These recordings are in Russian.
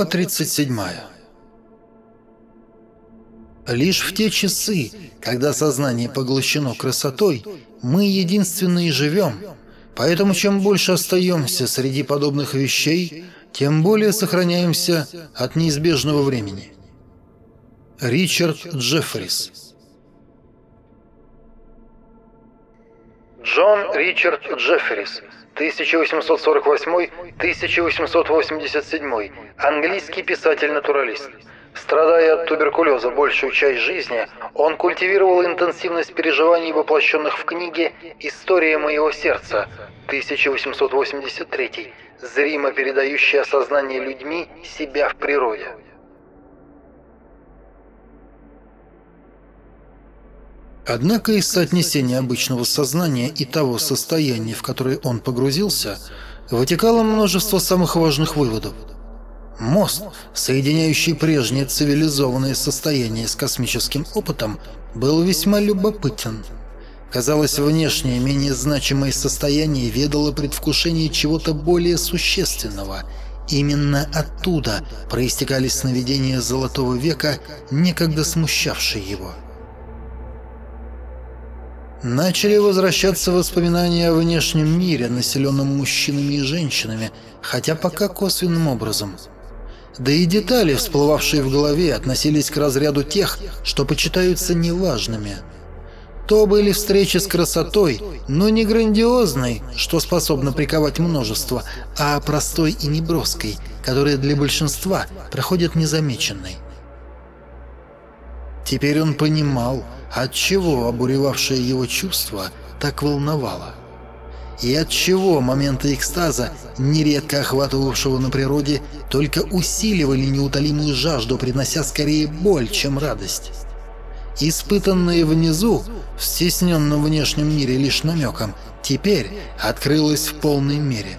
Глава 37 Лишь в те часы, когда сознание поглощено красотой, мы единственные живем, поэтому чем больше остаемся среди подобных вещей, тем более сохраняемся от неизбежного времени. Ричард Джеффрис. Джон Ричард Джеффрис 1848-1887, английский писатель-натуралист. Страдая от туберкулеза большую часть жизни, он культивировал интенсивность переживаний, воплощенных в книге «История моего сердца» 1883, зримо передающая сознание людьми себя в природе. Однако из соотнесения обычного сознания и того состояния, в которое он погрузился, вытекало множество самых важных выводов. Мост, соединяющий прежнее цивилизованное состояние с космическим опытом, был весьма любопытен. Казалось, внешнее, менее значимое состояние ведало предвкушение чего-то более существенного. Именно оттуда проистекали сновидения Золотого века, некогда смущавшие его. Начали возвращаться воспоминания о внешнем мире, населенном мужчинами и женщинами, хотя пока косвенным образом. Да и детали, всплывавшие в голове, относились к разряду тех, что почитаются неважными. То были встречи с красотой, но не грандиозной, что способно приковать множество, а простой и неброской, которая для большинства проходит незамеченной. Теперь он понимал, отчего обуревавшее его чувство так волновало. И отчего моменты экстаза, нередко охватывавшего на природе, только усиливали неутолимую жажду, принося скорее боль, чем радость. Испытанное внизу, в стесненном внешнем мире лишь намеком, теперь открылось в полной мере.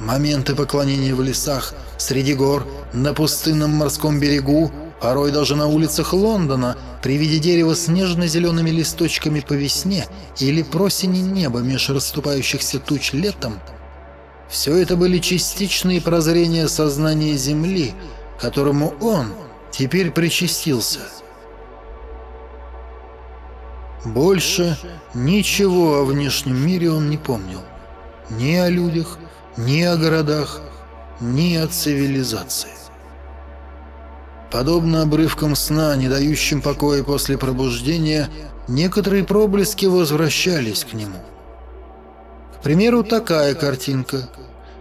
Моменты поклонения в лесах, среди гор, на пустынном морском берегу, порой даже на улицах Лондона, при виде дерева с нежно-зелеными листочками по весне или просени неба меж расступающихся туч летом, все это были частичные прозрения сознания Земли, которому он теперь причастился. Больше ничего о внешнем мире он не помнил. Ни о людях, ни о городах, ни о цивилизации. Подобно обрывкам сна, не дающим покоя после пробуждения, некоторые проблески возвращались к нему. К примеру, такая картинка.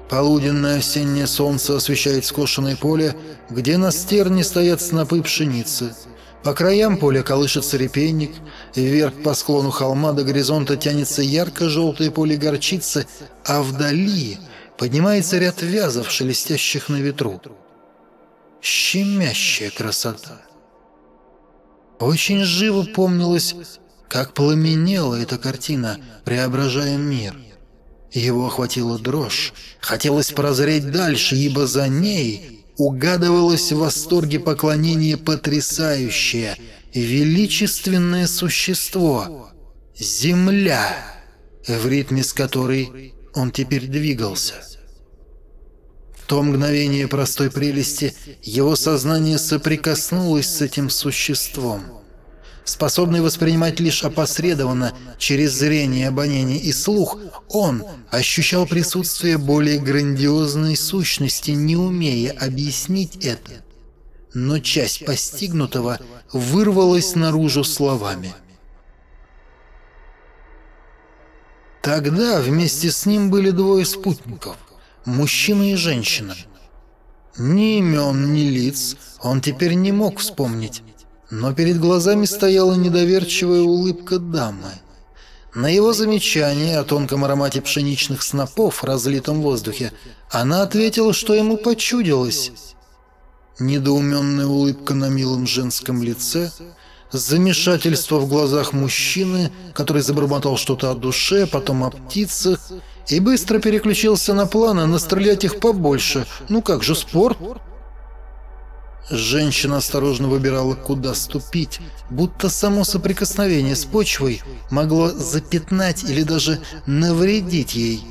Полуденное осеннее солнце освещает скошенное поле, где на стерне стоят снопы пшеницы. По краям поля колышется репейник, вверх по склону холма до горизонта тянется ярко-желтое поле горчицы, а вдали поднимается ряд вязов, шелестящих на ветру щемящая красота. Очень живо помнилось, как пламенела эта картина, преображая мир. Его охватила дрожь, хотелось прозреть дальше, ибо за ней угадывалось в восторге поклонение потрясающее, величественное существо — Земля, в ритме с которой он теперь двигался то мгновение простой прелести его сознание соприкоснулось с этим существом. Способный воспринимать лишь опосредованно, через зрение, обоняние и слух, он ощущал присутствие более грандиозной сущности, не умея объяснить это. Но часть постигнутого вырвалась наружу словами. Тогда вместе с ним были двое спутников мужчина и женщина. Ни имен, ни лиц он теперь не мог вспомнить, но перед глазами стояла недоверчивая улыбка дамы. На его замечание о тонком аромате пшеничных снопов, разлитом в воздухе, она ответила, что ему почудилось. Недоуменная улыбка на милом женском лице, замешательство в глазах мужчины, который забормотал что-то о душе, потом о птицах, и быстро переключился на планы настрелять их побольше. Ну как же, спорт? Женщина осторожно выбирала, куда ступить, будто само соприкосновение с почвой могло запятнать или даже навредить ей.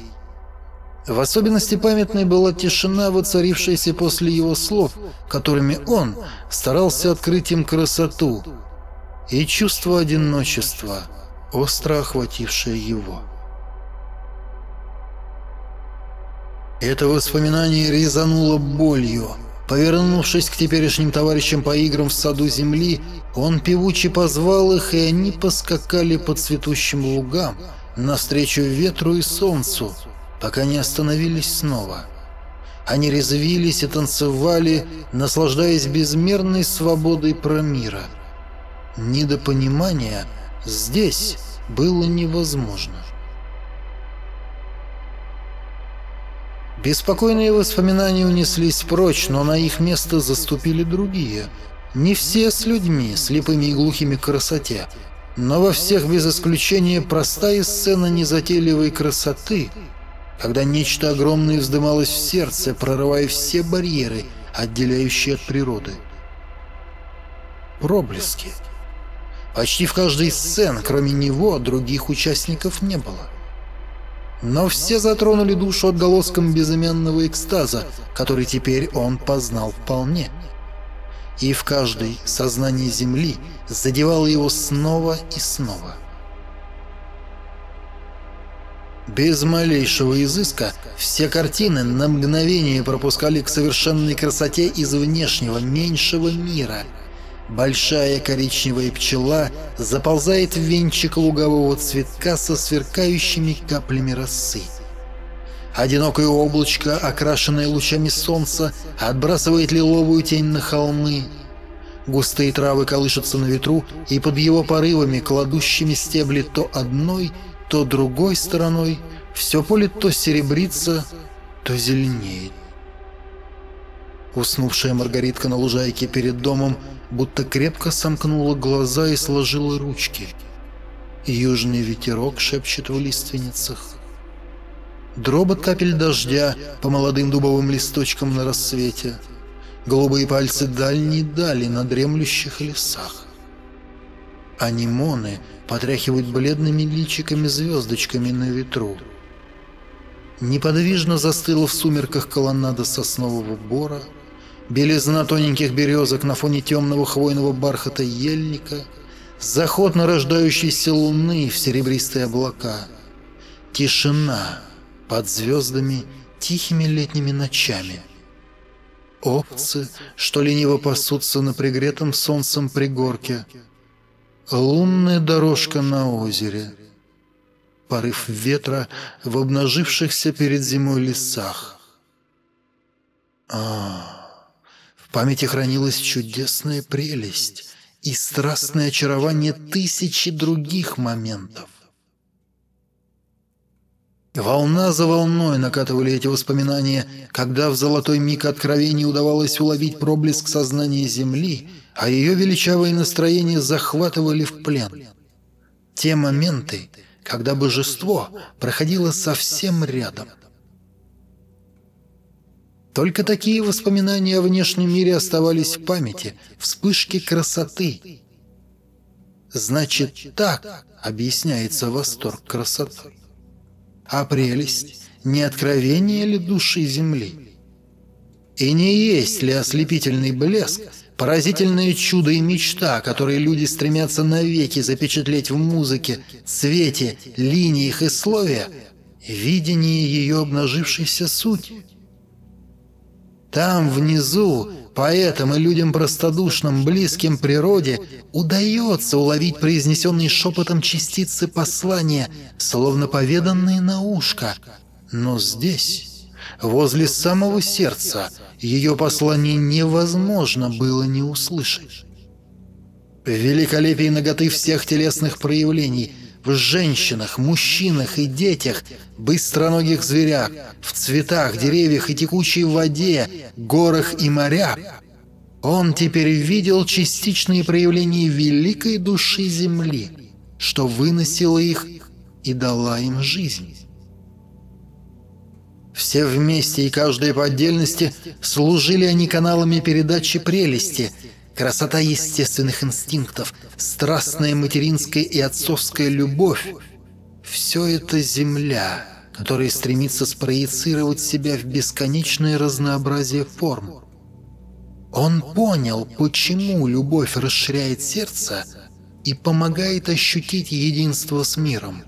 В особенности памятной была тишина, воцарившаяся после его слов, которыми он старался открыть им красоту, и чувство одиночества, остро охватившее его. Это воспоминание резануло болью. Повернувшись к теперешним товарищам по играм в саду земли, он певуче позвал их, и они поскакали по цветущим лугам, навстречу ветру и солнцу, пока не остановились снова. Они резвились и танцевали, наслаждаясь безмерной свободой промира. Недопонимание здесь было невозможно. Беспокойные воспоминания унеслись прочь, но на их место заступили другие. Не все с людьми, слепыми и глухими красоте, но во всех без исключения простая сцена незатейливой красоты, когда нечто огромное вздымалось в сердце, прорывая все барьеры, отделяющие от природы. Проблески. Почти в каждой сцене, кроме него, других участников не было. Но все затронули душу отголоском безымянного экстаза, который теперь он познал вполне. И в каждой сознании Земли задевало его снова и снова. Без малейшего изыска все картины на мгновение пропускали к совершенной красоте из внешнего, меньшего мира – Большая коричневая пчела заползает в венчик лугового цветка со сверкающими каплями росы. Одинокое облачко, окрашенное лучами солнца, отбрасывает лиловую тень на холмы. Густые травы колышутся на ветру, и под его порывами, кладущими стебли то одной, то другой стороной, все поле то серебрится, то зеленеет. Уснувшая Маргаритка на лужайке перед домом будто крепко сомкнула глаза и сложила ручки. Южный ветерок шепчет в лиственницах. Дробот капель дождя по молодым дубовым листочкам на рассвете. Голубые пальцы дальней дали на дремлющих лесах. Анимоны потряхивают бледными личиками-звездочками на ветру. Неподвижно застыла в сумерках колоннада соснового бора — белизна тоненьких березок на фоне темного хвойного бархата ельника, заход нарождающейся луны в серебристые облака, тишина под звездами тихими летними ночами. Овцы, что лениво пасутся на пригретом солнцем пригорке, лунная дорожка на озере, порыв ветра в обнажившихся перед зимой лесах. А-а-а! Памяти хранилась чудесная прелесть и страстное очарование тысячи других моментов. Волна за волной накатывали эти воспоминания, когда в золотой миг откровения удавалось уловить проблеск сознания Земли, а ее величавые настроения захватывали в плен. Те моменты, когда божество проходило совсем рядом – только такие воспоминания о внешнем мире оставались в памяти, вспышки красоты. Значит, так объясняется восторг красотой. А прелесть — не откровение ли души Земли? И не есть ли ослепительный блеск, поразительное чудо и мечта, которые люди стремятся навеки запечатлеть в музыке, цвете, линиях и слове, видение ее обнажившейся сути? Там, внизу, поэтам и людям простодушным, близким природе, удается уловить произнесенные шепотом частицы послания, словно поведанные на ушко. Но здесь, возле самого сердца, ее послание невозможно было не услышать. В великолепии ноготы всех телесных проявлений – в женщинах, мужчинах и детях, быстроногих зверях, в цветах, деревьях и текучей воде, горах и морях. Он теперь видел частичные проявления великой души Земли, что выносила их и дала им жизнь. Все вместе и каждая по отдельности служили они каналами передачи прелести – красота естественных инстинктов, страстная материнская и отцовская любовь — все это земля, который стремится спроецировать себя в бесконечное разнообразие форм. Он понял, почему любовь расширяет сердце и помогает ощутить единство с миром.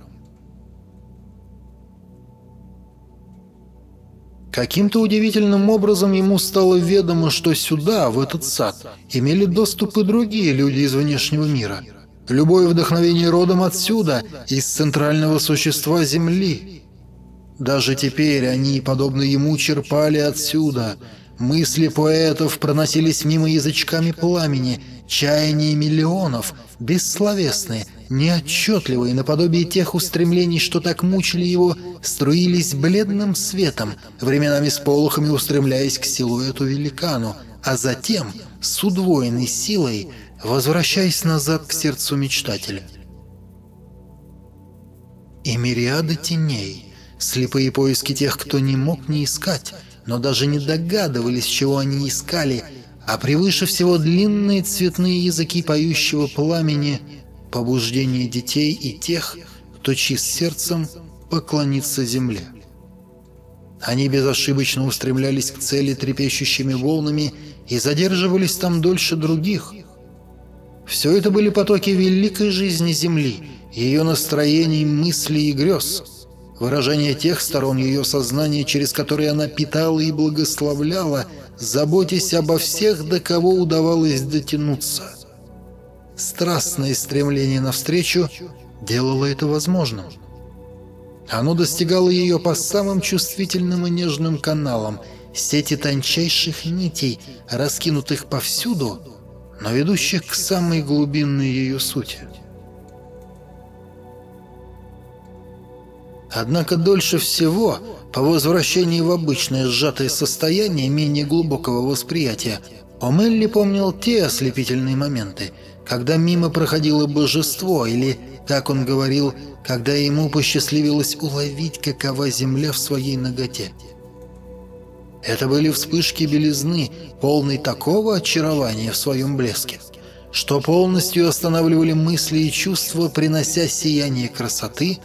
Каким-то удивительным образом ему стало ведомо, что сюда, в этот сад, имели доступ и другие люди из внешнего мира. Любое вдохновение родом отсюда, из центрального существа Земли. Даже теперь они, подобно ему, черпали отсюда. Мысли поэтов проносились мимо язычками пламени, чаяния миллионов, бессловесные, неотчетливые, наподобие тех устремлений, что так мучили его, струились бледным светом, временами с полохами устремляясь к силуэту великану, а затем, с удвоенной силой, возвращаясь назад к сердцу мечтателя. И мириады теней, слепые поиски тех, кто не мог не искать, но даже не догадывались, чего они искали, а превыше всего длинные цветные языки поющего пламени — побуждение детей и тех, кто чист сердцем поклонится земле. Они безошибочно устремлялись к цели трепещущими волнами и задерживались там дольше других. Все это были потоки великой жизни Земли, ее настроений, мыслей и грез, выражение тех сторон ее сознания, через которые она питала и благословляла, заботясь обо всех, до кого удавалось дотянуться. Страстное стремление навстречу делало это возможным. Оно достигало ее по самым чувствительным и нежным каналам, сети тончайших нитей, раскинутых повсюду, но ведущих к самой глубинной ее сути. Однако дольше всего, по возвращении в обычное сжатое состояние менее глубокого восприятия, Омелли помнил те ослепительные моменты – когда мимо проходило божество, или, как он говорил, когда ему посчастливилось уловить, какова земля в своей ноготе. Это были вспышки белизны, полной такого очарования в своем блеске, что полностью останавливали мысли и чувства, принося сияние красоты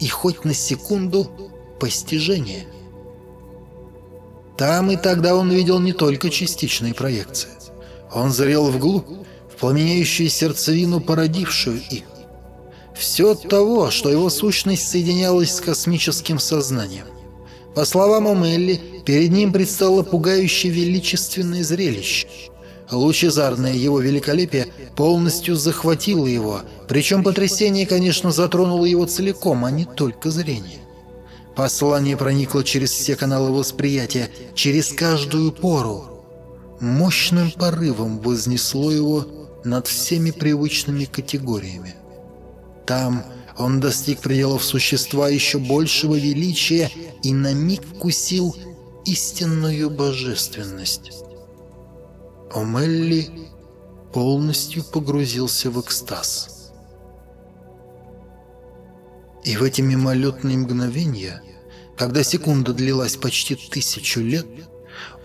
и хоть на секунду постижение. Там и тогда он видел не только частичные проекции. Он зрел вглубь, пламенеющую сердцевину, породившую их. Все от того, что его сущность соединялась с космическим сознанием. По словам Омелли, перед ним предстало пугающе величественное зрелище. Лучезарное его великолепие полностью захватило его, причем потрясение, конечно, затронуло его целиком, а не только зрение. Послание проникло через все каналы восприятия, через каждую пору. Мощным порывом вознесло его над всеми привычными категориями. Там он достиг пределов существа еще большего величия и на миг вкусил истинную божественность. Омелли полностью погрузился в экстаз. И в эти мимолетные мгновения, когда секунда длилась почти тысячу лет,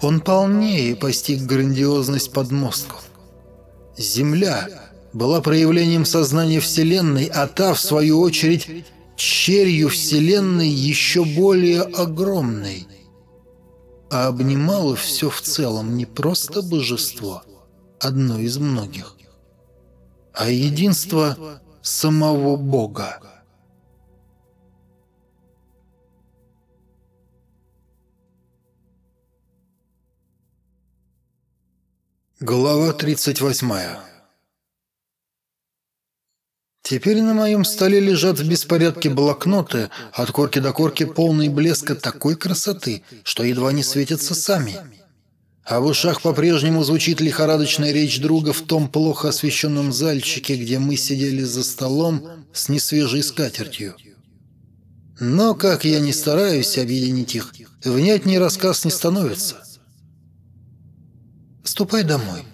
он полнее постиг грандиозность подмостков, Земля была проявлением сознания Вселенной, а та, в свою очередь, черью Вселенной еще более огромной. А обнимало все в целом не просто божество, одно из многих, а единство самого Бога. Глава 38 Теперь на моем столе лежат в беспорядке блокноты, от корки до корки полные блеска такой красоты, что едва не светятся сами. А в ушах по-прежнему звучит лихорадочная речь друга в том плохо освещенном зальчике, где мы сидели за столом с несвежей скатертью. Но, как я не стараюсь объединить их, внятней рассказ не становится. «Ступай домой,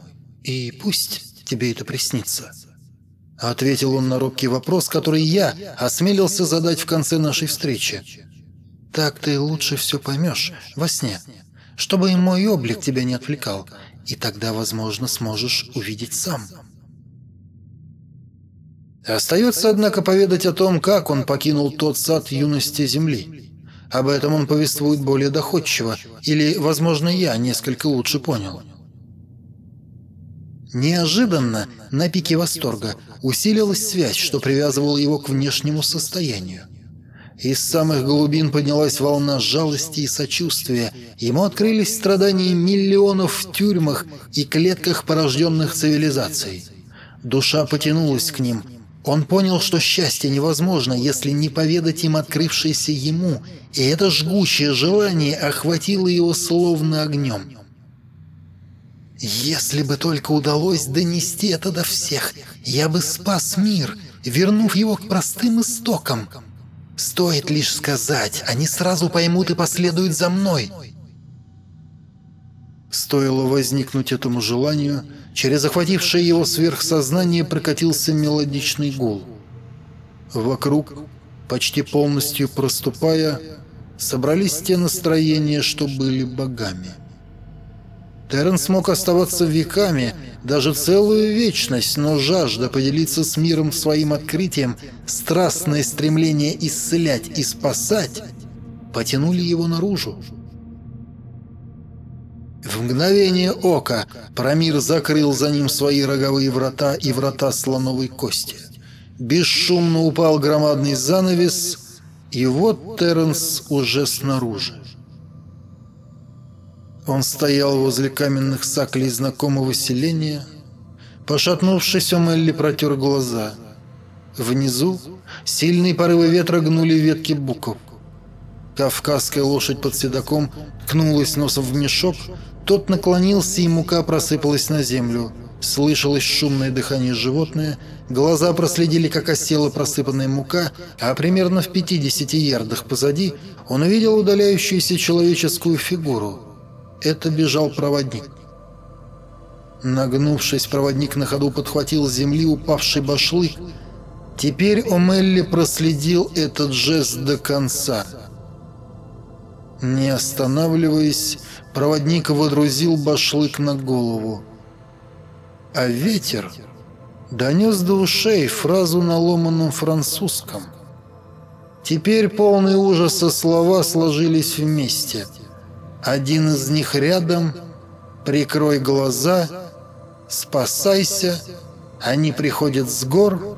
и пусть тебе это приснится». Ответил он на робкий вопрос, который я осмелился задать в конце нашей встречи. «Так ты лучше все поймешь во сне, чтобы и мой облик тебя не отвлекал, и тогда, возможно, сможешь увидеть сам». Остается, однако, поведать о том, как он покинул тот сад юности Земли. Об этом он повествует более доходчиво, или, возможно, я несколько лучше понял. Неожиданно, на пике восторга, усилилась связь, что привязывала его к внешнему состоянию. Из самых глубин поднялась волна жалости и сочувствия. Ему открылись страдания миллионов в тюрьмах и клетках порожденных цивилизацией. Душа потянулась к ним. Он понял, что счастье невозможно, если не поведать им открывшееся ему, и это жгучее желание охватило его словно огнем. «Если бы только удалось донести это до всех, я бы спас мир, вернув его к простым истокам», Стоит лишь сказать, они сразу поймут и последуют за мной. Стоило возникнуть этому желанию, через охватившее его сверхсознание прокатился мелодичный гул. Вокруг, почти полностью проступая, собрались те настроения, что были богами. Терренс мог оставаться веками, даже целую вечность, но жажда поделиться с миром своим открытием, страстное стремление исцелять и спасать потянули его наружу. В мгновение ока Промир закрыл за ним свои роговые врата и врата слоновой кости. Бесшумно упал громадный занавес, и вот Терренс уже снаружи. Он стоял возле каменных саклей знакомого селения. Пошатнувшись, Омелли протер глаза. Внизу сильные порывы ветра гнули ветки буков. Кавказская лошадь под седаком ткнулась носом в мешок, тот наклонился, и мука просыпалась на землю. Слышалось шумное дыхание животное, глаза проследили, как осела просыпанная мука, а примерно в 50 ярдах позади он увидел удаляющуюся человеческую фигуру — это бежал проводник. Нагнувшись, проводник на ходу подхватил с земли упавший башлык. Теперь Омелли проследил этот жест до конца. Не останавливаясь, проводник водрузил башлык на голову. А ветер донес до ушей фразу на ломаном французском. Теперь полные ужаса слова сложились вместе — один из них рядом, прикрой глаза, спасайся, они приходят с гор,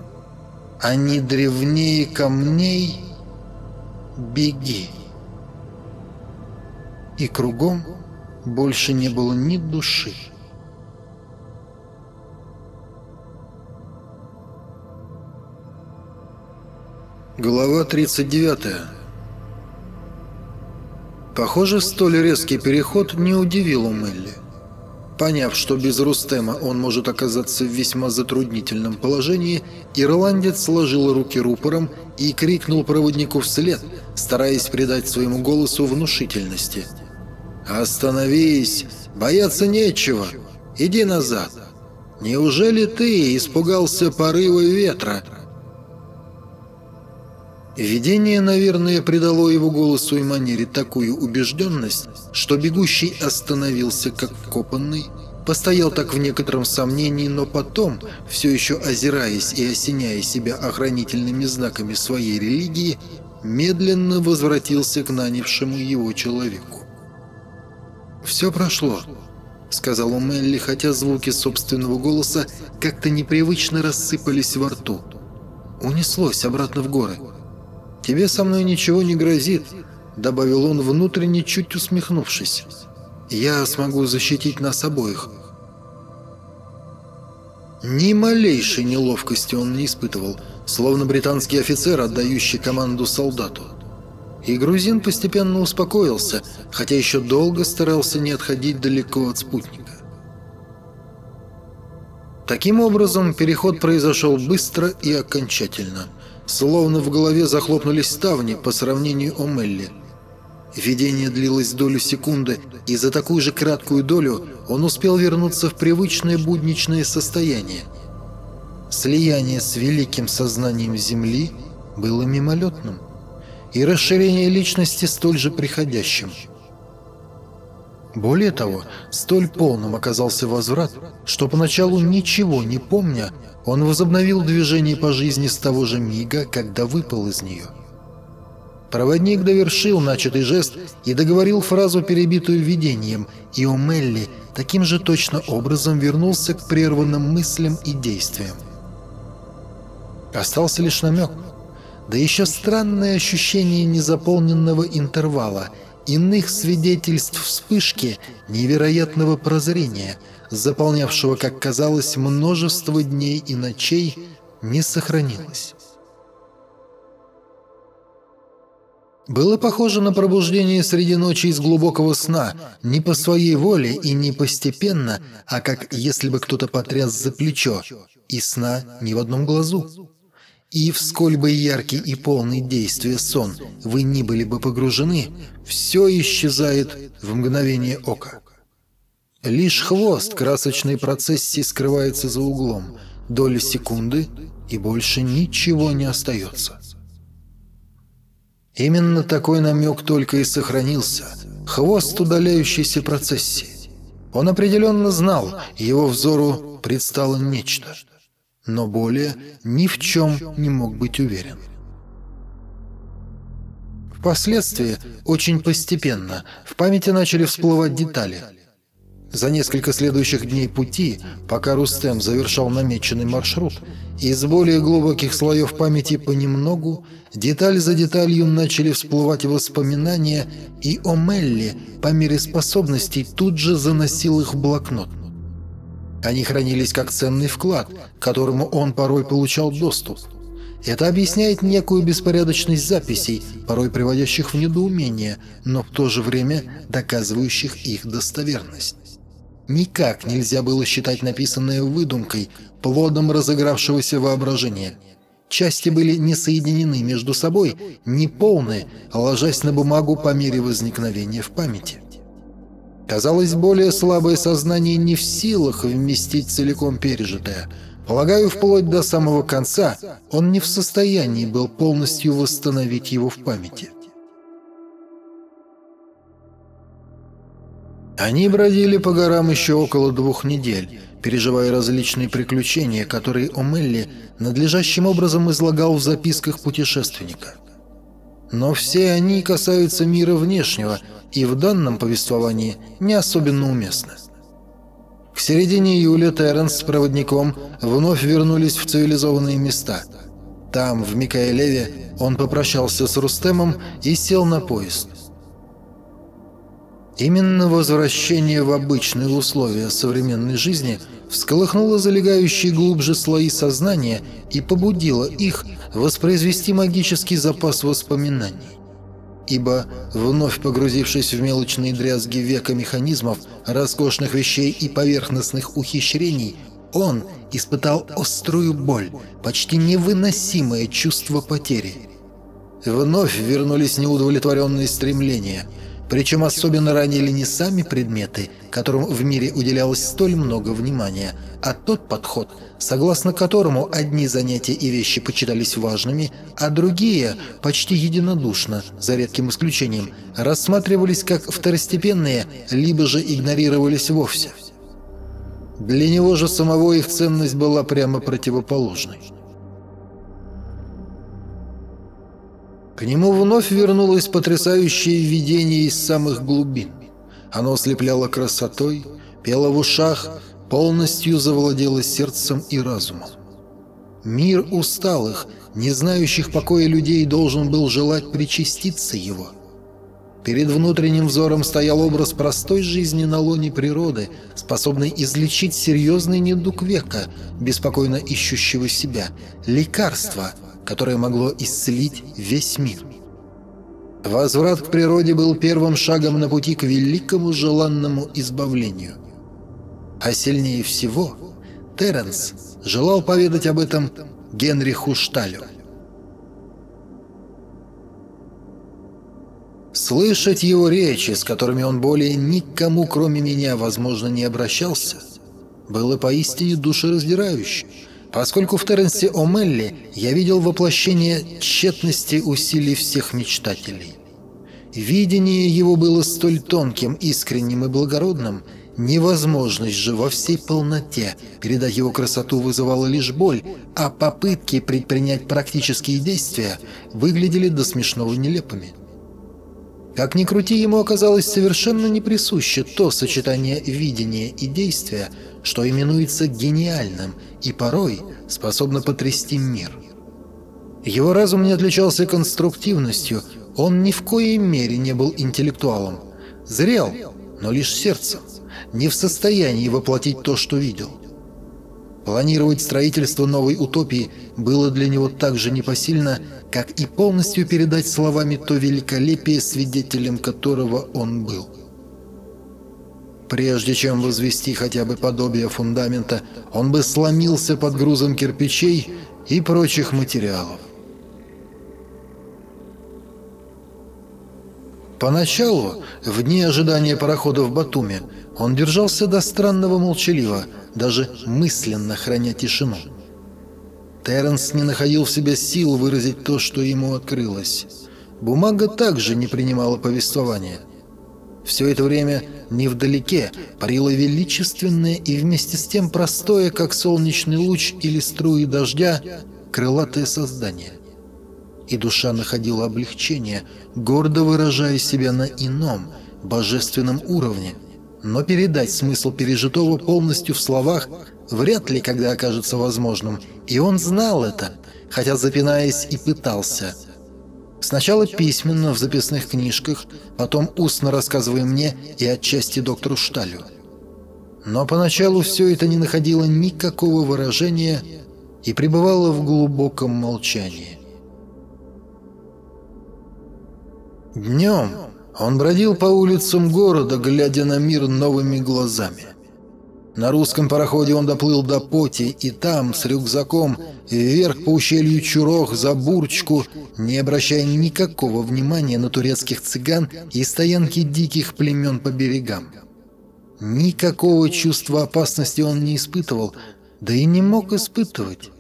они древнее камней, беги. И кругом больше не было ни души. Глава 39 Похоже, столь резкий переход не удивил Умелли. Поняв, что без Рустема он может оказаться в весьма затруднительном положении, ирландец сложил руки рупором и крикнул проводнику вслед, стараясь придать своему голосу внушительности. «Остановись! Бояться нечего! Иди назад! Неужели ты испугался порыва ветра?» Видение, наверное, придало его голосу и манере такую убежденность, что бегущий остановился как вкопанный, постоял так в некотором сомнении, но потом, все еще озираясь и осеняя себя охранительными знаками своей религии, медленно возвратился к нанявшему его человеку. «Все прошло», — сказал он Мелли, хотя звуки собственного голоса как-то непривычно рассыпались во рту. Унеслось обратно в горы. «Тебе со мной ничего не грозит», — добавил он внутренне, чуть усмехнувшись. «Я смогу защитить нас обоих». Ни малейшей неловкости он не испытывал, словно британский офицер, отдающий команду солдату. И грузин постепенно успокоился, хотя еще долго старался не отходить далеко от спутника. Таким образом, переход произошел быстро и окончательно – Словно в голове захлопнулись ставни по сравнению о Мелли. Видение длилось долю секунды, и за такую же краткую долю он успел вернуться в привычное будничное состояние. Слияние с великим сознанием Земли было мимолетным, и расширение личности столь же приходящим – более того, столь полным оказался возврат, что поначалу ничего не помня, он возобновил движение по жизни с того же мига, когда выпал из нее. Проводник довершил начатый жест и договорил фразу, перебитую видением, и Омелли таким же точно образом вернулся к прерванным мыслям и действиям. Остался лишь намек. Да еще странное ощущение незаполненного интервала, иных свидетельств вспышки невероятного прозрения, заполнявшего, как казалось, множество дней и ночей, не сохранилось. Было похоже на пробуждение среди ночи из глубокого сна, не по своей воле и не постепенно, а как если бы кто-то потряс за плечо, и сна ни в одном глазу. И в сколь бы яркий и полный действия сон вы ни были бы погружены, все исчезает в мгновение ока. Лишь хвост красочной процессии скрывается за углом, доли секунды, и больше ничего не остается. Именно такой намек только и сохранился. Хвост удаляющейся процессии. Он определенно знал, его взору предстало нечто. Но более ни в чем не мог быть уверен. Впоследствии, очень постепенно, в памяти начали всплывать детали – за несколько следующих дней пути, пока Рустем завершал намеченный маршрут, из более глубоких слоев памяти понемногу, деталь за деталью начали всплывать воспоминания, и о Мелли по мере способностей тут же заносил их в блокнот. Они хранились как ценный вклад, к которому он порой получал доступ. Это объясняет некую беспорядочность записей, порой приводящих в недоумение, но в то же время доказывающих их достоверность. Никак нельзя было считать написанное выдумкой, плодом разыгравшегося воображения. Части были не соединены между собой, не полны, ложась на бумагу по мере возникновения в памяти. Казалось, более слабое сознание не в силах вместить целиком пережитое. Полагаю, вплоть до самого конца он не в состоянии был полностью восстановить его в памяти. Они бродили по горам еще около двух недель, переживая различные приключения, которые Омелли надлежащим образом излагал в записках путешественника. Но все они касаются мира внешнего и в данном повествовании не особенно уместны. К середине июля Терренс с проводником вновь вернулись в цивилизованные места. Там, в Микаэлеве, он попрощался с Рустемом и сел на поезд. Именно возвращение в обычные условия современной жизни всколыхнуло залегающие глубже слои сознания и побудило их воспроизвести магический запас воспоминаний. Ибо, вновь погрузившись в мелочные дрязги века механизмов, роскошных вещей и поверхностных ухищрений, он испытал острую боль, почти невыносимое чувство потери. Вновь вернулись неудовлетворенные стремления – причем особенно ранили не сами предметы, которым в мире уделялось столь много внимания, а тот подход, согласно которому одни занятия и вещи почитались важными, а другие, почти единодушно, за редким исключением, рассматривались как второстепенные, либо же игнорировались вовсе. Для него же самого их ценность была прямо противоположной. К нему вновь вернулось потрясающее видение из самых глубин. Оно ослепляло красотой, пело в ушах, полностью завладело сердцем и разумом. Мир усталых, не знающих покоя людей должен был желать причаститься его. Перед внутренним взором стоял образ простой жизни на лоне природы, способной излечить серьезный недуг века, беспокойно ищущего себя, лекарство — которое могло исцелить весь мир. Возврат к природе был первым шагом на пути к великому желанному избавлению. А сильнее всего Терренс желал поведать об этом Генриху Шталю. Слышать его речи, с которыми он более никому, кроме меня, возможно, не обращался, было поистине душераздирающе поскольку в Терренсе О'Мелли я видел воплощение тщетности усилий всех мечтателей. Видение его было столь тонким, искренним и благородным, Невозможность же во всей полноте передать его красоту вызывала лишь боль, а попытки предпринять практические действия выглядели до смешного нелепыми. Как ни крути, ему оказалось совершенно не присуще то сочетание видения и действия, что именуется гениальным и порой способно потрясти мир. Его разум не отличался конструктивностью, он ни в коей мере не был интеллектуалом. Зрел, но лишь сердцем, не в состоянии воплотить то, что видел. Планировать строительство новой утопии было для него так же непосильно, как и полностью передать словами то великолепие, свидетелем которого он был. Прежде чем возвести хотя бы подобие фундамента, он бы сломился под грузом кирпичей и прочих материалов. Поначалу, в дни ожидания парохода в Батуми, он держался до странного молчаливо, даже мысленно храня тишину. Терренс не находил в себе сил выразить то, что ему открылось. Бумага также не принимала повествования. Все это время невдалеке парило величественное и вместе с тем простое, как солнечный луч или струи дождя, крылатое создание. И душа находила облегчение, гордо выражая себя на ином, божественном уровне. Но передать смысл пережитого полностью в словах вряд ли когда окажется возможным, и он знал это, хотя запинаясь и пытался. Сначала письменно в записных книжках, потом устно рассказывая мне и отчасти доктору Шталю. Но поначалу все это не находило никакого выражения и пребывало в глубоком молчании. Днем он бродил по улицам города, глядя на мир новыми глазами. На русском пароходе он доплыл до Поти, и там, с рюкзаком, вверх по ущелью Чурох за бурчку, не обращая никакого внимания на турецких цыган и стоянки диких племен по берегам. Никакого чувства опасности он не испытывал, да и не мог испытывать.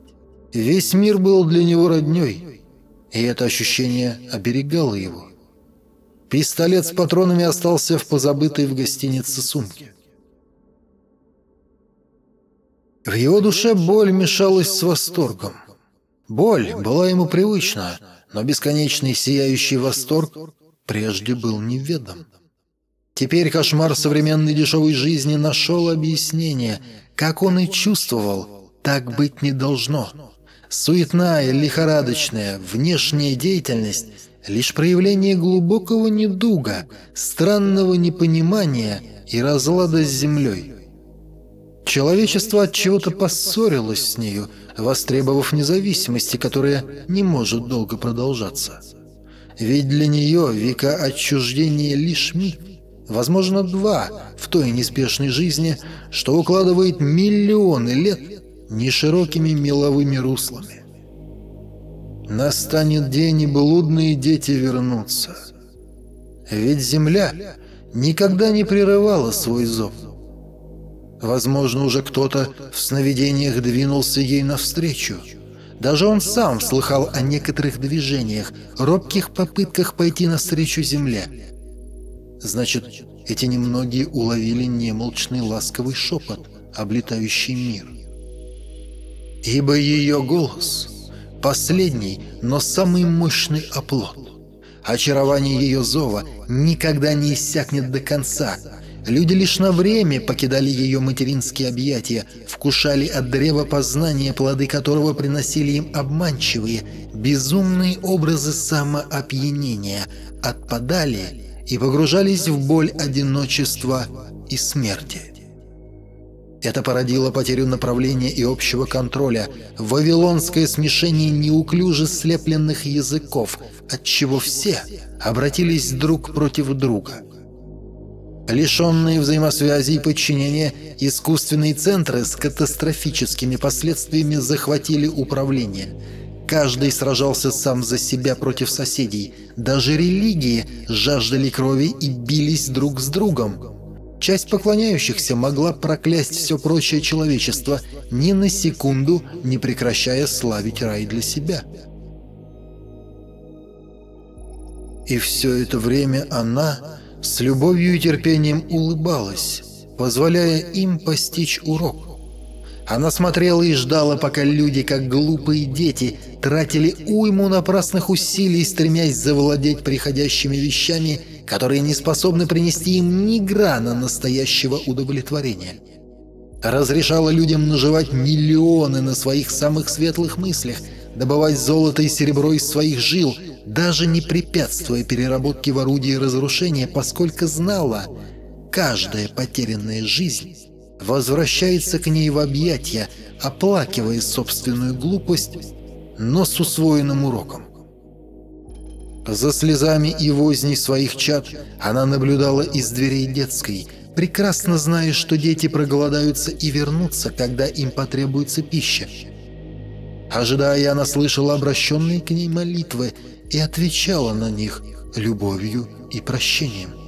Весь мир был для него роднёй, и это ощущение оберегало его. Пистолет с патронами остался в позабытой в гостинице сумке. В его душе боль мешалась с восторгом. Боль была ему привычна, но бесконечный сияющий восторг прежде был неведом. Теперь кошмар современной дешевой жизни нашел объяснение, как он и чувствовал, так быть не должно. Суетная, лихорадочная, внешняя деятельность — лишь проявление глубокого недуга, странного непонимания и разлада с землей. Человечество от чего-то поссорилось с нею, востребовав независимости, которая не может долго продолжаться. Ведь для нее века отчуждения лишь миг, возможно, два в той неспешной жизни, что укладывает миллионы лет неширокими меловыми руслами. Настанет день, и блудные дети вернутся. Ведь земля никогда не прерывала свой зов. Возможно, уже кто-то в сновидениях двинулся ей навстречу. Даже он сам слыхал о некоторых движениях, робких попытках пойти навстречу земле. Значит, эти немногие уловили немолчный ласковый шепот, облетающий мир. Ибо ее голос — последний, но самый мощный оплот. Очарование ее зова никогда не иссякнет до конца — Люди лишь на время покидали ее материнские объятия, вкушали от древа познания, плоды которого приносили им обманчивые, безумные образы самоопьянения, отпадали и погружались в боль одиночества и смерти. Это породило потерю направления и общего контроля, вавилонское смешение неуклюже слепленных языков, от чего все обратились друг против друга – Лишенные взаимосвязи и подчинения, искусственные центры с катастрофическими последствиями захватили управление. Каждый сражался сам за себя против соседей. Даже религии жаждали крови и бились друг с другом. Часть поклоняющихся могла проклясть все прочее человечество, ни на секунду не прекращая славить рай для себя. И все это время она с любовью и терпением улыбалась, позволяя им постичь урок. Она смотрела и ждала, пока люди, как глупые дети, тратили уйму напрасных усилий, стремясь завладеть приходящими вещами, которые не способны принести им ни грана настоящего удовлетворения. Разрешала людям наживать миллионы на своих самых светлых мыслях, добывать золото и серебро из своих жил, даже не препятствуя переработке в орудии разрушения, поскольку знала, каждая потерянная жизнь возвращается к ней в объятия, оплакивая собственную глупость, но с усвоенным уроком. За слезами и возней своих чад она наблюдала из дверей детской, прекрасно зная, что дети проголодаются и вернутся, когда им потребуется пища. Ожидая, она слышала обращенные к ней молитвы и отвечала на них любовью и прощением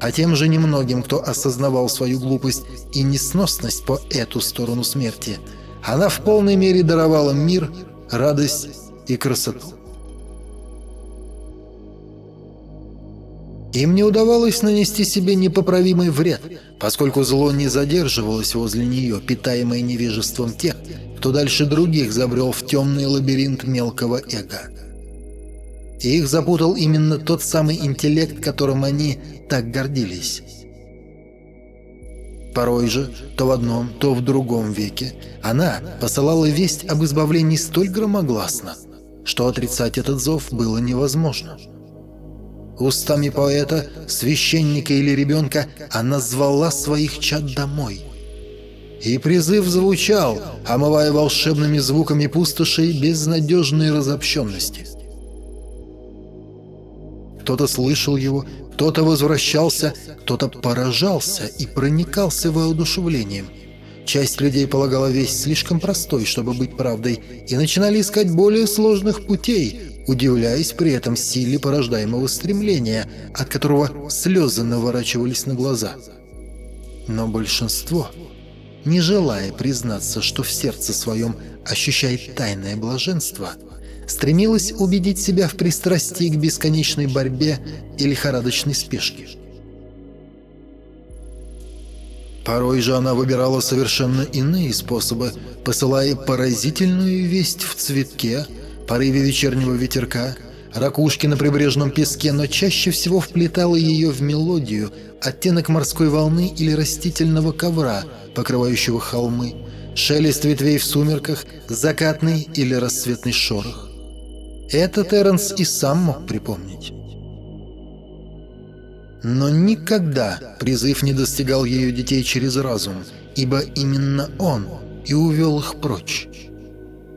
а тем же немногим, кто осознавал свою глупость и несносность по эту сторону смерти, она в полной мере даровала мир, радость и красоту. Им не удавалось нанести себе непоправимый вред, поскольку зло не задерживалось возле нее, питаемое невежеством тех, кто дальше других забрел в темный лабиринт мелкого эго. И их запутал именно тот самый интеллект, которым они так гордились. Порой же, то в одном, то в другом веке, она посылала весть об избавлении столь громогласно, что отрицать этот зов было невозможно. Устами поэта, священника или ребенка она звала своих чад домой. И призыв звучал, омывая волшебными звуками пустошей безнадежной разобщенности. Кто-то слышал его, кто-то возвращался, кто-то поражался и проникался воодушевлением. Часть людей полагала весть слишком простой, чтобы быть правдой, и начинали искать более сложных путей, удивляясь при этом силе порождаемого стремления, от которого слезы наворачивались на глаза. Но большинство, не желая признаться, что в сердце своем ощущает тайное блаженство – стремилась убедить себя в пристрастии к бесконечной борьбе и лихорадочной спешке. Порой же она выбирала совершенно иные способы, посылая поразительную весть в цветке, порыве вечернего ветерка, ракушки на прибрежном песке, но чаще всего вплетала ее в мелодию, оттенок морской волны или растительного ковра, покрывающего холмы, шелест ветвей в сумерках, закатный или рассветный шорох. Это Терренс и сам мог припомнить. Но никогда призыв не достигал ее детей через разум, ибо именно он и увел их прочь.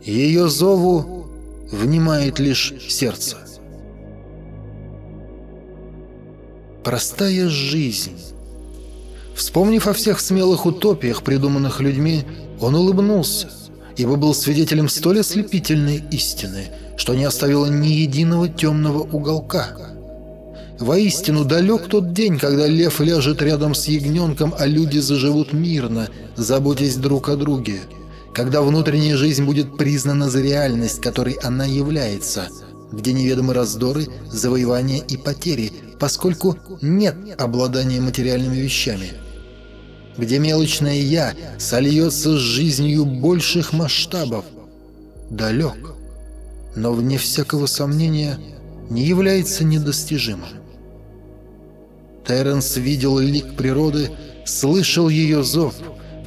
Ее зову внимает лишь сердце. Простая жизнь. Вспомнив о всех смелых утопиях, придуманных людьми, он улыбнулся, ибо был свидетелем столь ослепительной истины – что не оставило ни единого темного уголка. Воистину далек тот день, когда лев ляжет рядом с ягненком, а люди заживут мирно, заботясь друг о друге. Когда внутренняя жизнь будет признана за реальность, которой она является, где неведомы раздоры, завоевания и потери, поскольку нет обладания материальными вещами. Где мелочное «я» сольется с жизнью больших масштабов. Далек но, вне всякого сомнения, не является недостижимым. Терренс видел лик природы, слышал ее зов,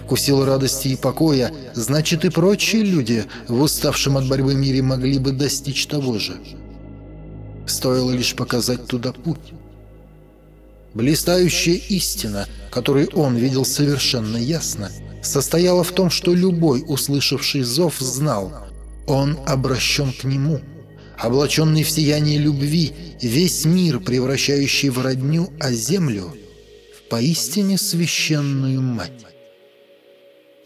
вкусил радости и покоя, значит и прочие люди в уставшем от борьбы мире могли бы достичь того же. Стоило лишь показать туда путь. Блистающая истина, которую он видел совершенно ясно, состояла в том, что любой, услышавший зов, знал – он обращен к нему, облаченный в сияние любви, весь мир превращающий в родню, а землю в поистине священную мать.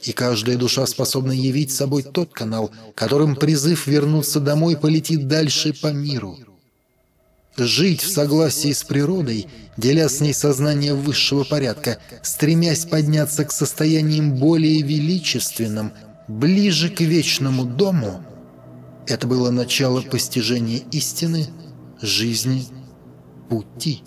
И каждая душа способна явить собой тот канал, которым призыв вернуться домой полетит дальше по миру. Жить в согласии с природой, деля с ней сознание высшего порядка, стремясь подняться к состояниям более величественным, ближе к вечному дому — это было начало постижения истины, жизни, пути.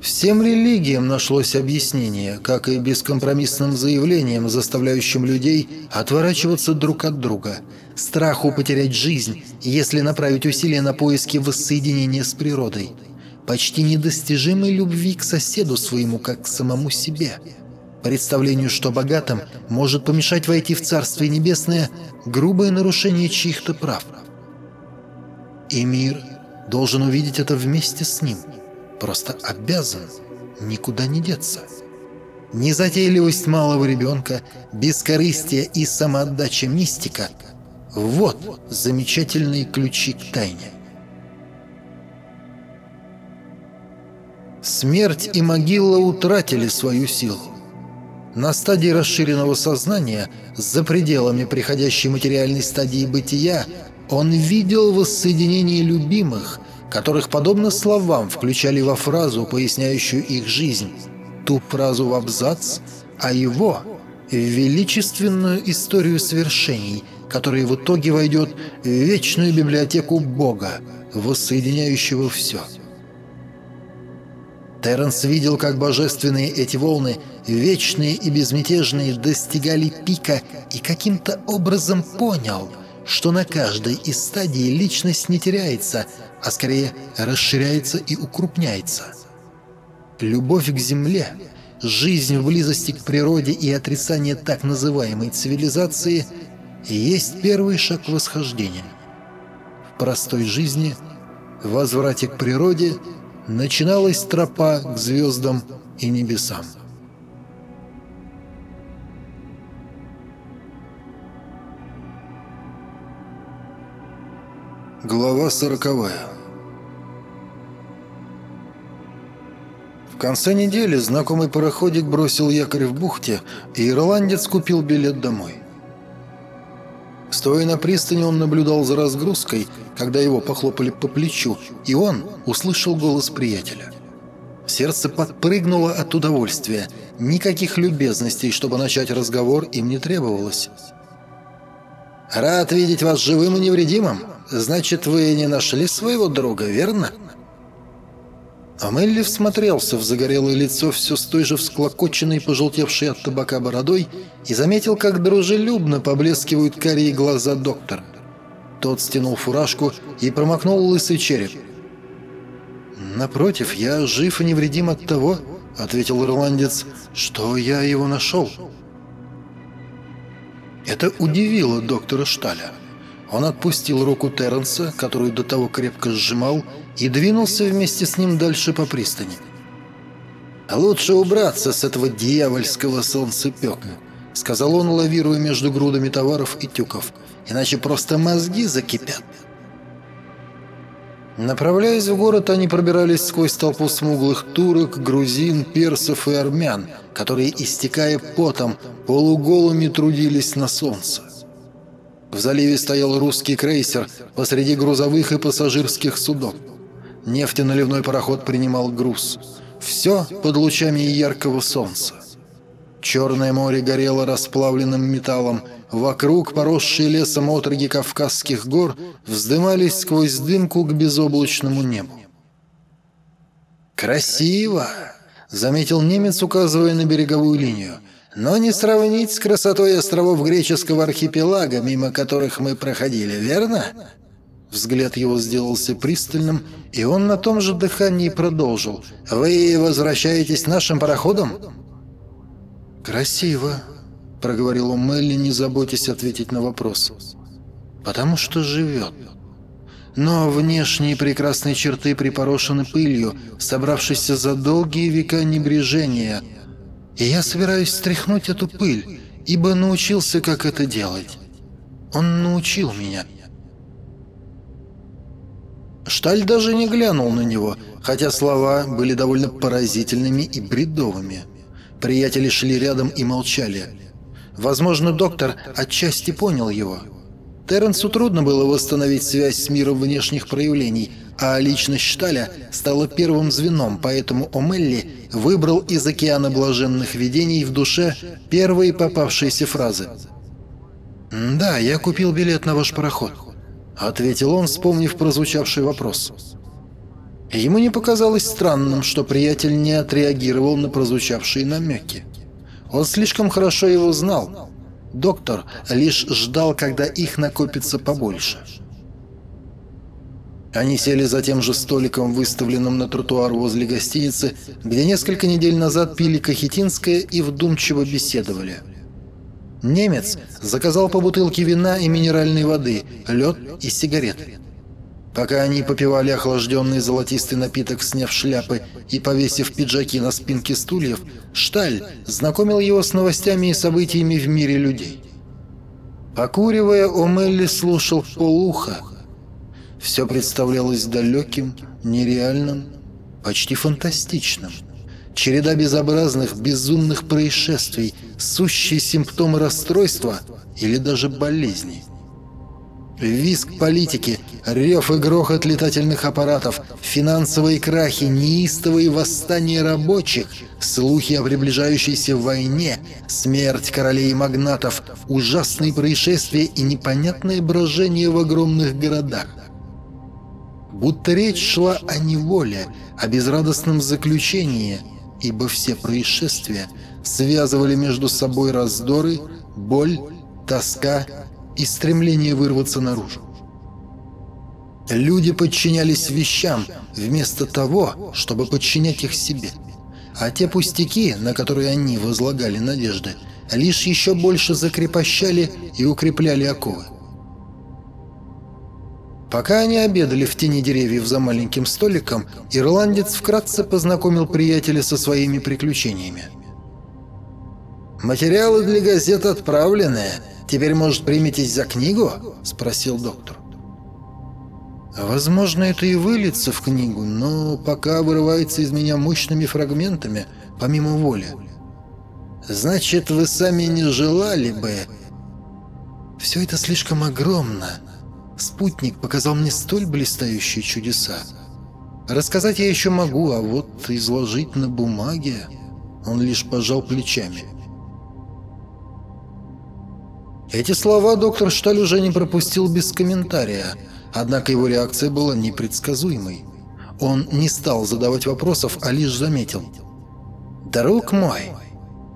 Всем религиям нашлось объяснение, как и бескомпромиссным заявлениям, заставляющим людей отворачиваться друг от друга. Страху потерять жизнь, если направить усилия на поиски воссоединения с природой. Почти недостижимой любви к соседу своему, как к самому себе. Представлению, что богатым может помешать войти в Царствие Небесное грубое нарушение чьих-то прав. И мир должен увидеть это вместе с ним – просто обязан никуда не деться. Незатейливость малого ребенка, бескорыстие и самоотдача мистика – вот замечательные ключи к тайне. Смерть и могила утратили свою силу. На стадии расширенного сознания, за пределами приходящей материальной стадии бытия, он видел воссоединение любимых – которых, подобно словам, включали во фразу, поясняющую их жизнь, ту фразу в абзац, а его – в величественную историю свершений, которая в итоге войдет в вечную библиотеку Бога, воссоединяющего все. Терренс видел, как божественные эти волны, вечные и безмятежные, достигали пика и каким-то образом понял, что на каждой из стадий личность не теряется, а скорее расширяется и укрупняется. Любовь к земле, жизнь в близости к природе и отрицание так называемой цивилизации есть первый шаг к восхождению. В простой жизни, возврате к природе, начиналась тропа к звездам и небесам. Глава сороковая В конце недели знакомый пароходик бросил якорь в бухте, и ирландец купил билет домой. Стоя на пристани, он наблюдал за разгрузкой, когда его похлопали по плечу, и он услышал голос приятеля. Сердце подпрыгнуло от удовольствия. Никаких любезностей, чтобы начать разговор, им не требовалось. «Рад видеть вас живым и невредимым», Значит, вы не нашли своего друга, верно?» А всмотрелся в загорелое лицо все с той же всклокоченной, пожелтевшей от табака бородой и заметил, как дружелюбно поблескивают карие глаза доктора. Тот стянул фуражку и промокнул лысый череп. «Напротив, я жив и невредим от того, — ответил ирландец, — что я его нашел». Это удивило доктора Шталя. Он отпустил руку Терренса, которую до того крепко сжимал, и двинулся вместе с ним дальше по пристани. «Лучше убраться с этого дьявольского солнцепека», — сказал он, лавируя между грудами товаров и тюков, «иначе просто мозги закипят». Направляясь в город, они пробирались сквозь толпу смуглых турок, грузин, персов и армян, которые, истекая потом, полуголыми трудились на солнце. В заливе стоял русский крейсер посреди грузовых и пассажирских судов. Нефтеналивной пароход принимал груз. Все под лучами яркого солнца. Черное море горело расплавленным металлом. Вокруг, поросшие лесом отроги Кавказских гор, вздымались сквозь дымку к безоблачному небу. «Красиво!» — заметил немец, указывая на береговую линию но не сравнить с красотой островов греческого архипелага, мимо которых мы проходили, верно?» Взгляд его сделался пристальным, и он на том же дыхании продолжил. «Вы возвращаетесь нашим пароходом?» «Красиво», — проговорил он Мелли, не заботясь ответить на вопрос. «Потому что живет». Но внешние прекрасные черты припорошены пылью, собравшейся за долгие века небрежения — и я собираюсь стряхнуть эту пыль, ибо научился, как это делать. Он научил меня. Шталь даже не глянул на него, хотя слова были довольно поразительными и бредовыми. Приятели шли рядом и молчали. Возможно, доктор отчасти понял его. Терренсу трудно было восстановить связь с миром внешних проявлений – а личность Шталя стала первым звеном, поэтому Омелли выбрал из океана блаженных видений в душе первые попавшиеся фразы. «Да, я купил билет на ваш пароход», — ответил он, вспомнив прозвучавший вопрос. Ему не показалось странным, что приятель не отреагировал на прозвучавшие намеки. Он слишком хорошо его знал. Доктор лишь ждал, когда их накопится побольше. Они сели за тем же столиком, выставленным на тротуар возле гостиницы, где несколько недель назад пили кахетинское и вдумчиво беседовали. Немец заказал по бутылке вина и минеральной воды, лед и сигареты. Пока они попивали охлажденный золотистый напиток, сняв шляпы и повесив пиджаки на спинке стульев, Шталь знакомил его с новостями и событиями в мире людей. Покуривая, Омелли слушал полуха. Все представлялось далеким, нереальным, почти фантастичным. Череда безобразных, безумных происшествий, сущие симптомы расстройства или даже болезней. Виск политики, рев и грохот летательных аппаратов, финансовые крахи, неистовые восстания рабочих, слухи о приближающейся войне, смерть королей и магнатов, ужасные происшествия и непонятное брожение в огромных городах. Будто речь шла о неволе, о безрадостном заключении, ибо все происшествия связывали между собой раздоры, боль, тоска и стремление вырваться наружу. Люди подчинялись вещам вместо того, чтобы подчинять их себе. А те пустяки, на которые они возлагали надежды, лишь еще больше закрепощали и укрепляли оковы. Пока они обедали в тени деревьев за маленьким столиком, ирландец вкратце познакомил приятеля со своими приключениями. «Материалы для газет отправлены. Теперь, может, приметесь за книгу?» — спросил доктор. «Возможно, это и выльется в книгу, но пока вырывается из меня мощными фрагментами, помимо воли. Значит, вы сами не желали бы...» «Все это слишком огромно. Спутник показал мне столь блистающие чудеса. Рассказать я еще могу, а вот изложить на бумаге...» Он лишь пожал плечами. Эти слова доктор Шталь уже не пропустил без комментария, однако его реакция была непредсказуемой. Он не стал задавать вопросов, а лишь заметил. «Друг мой,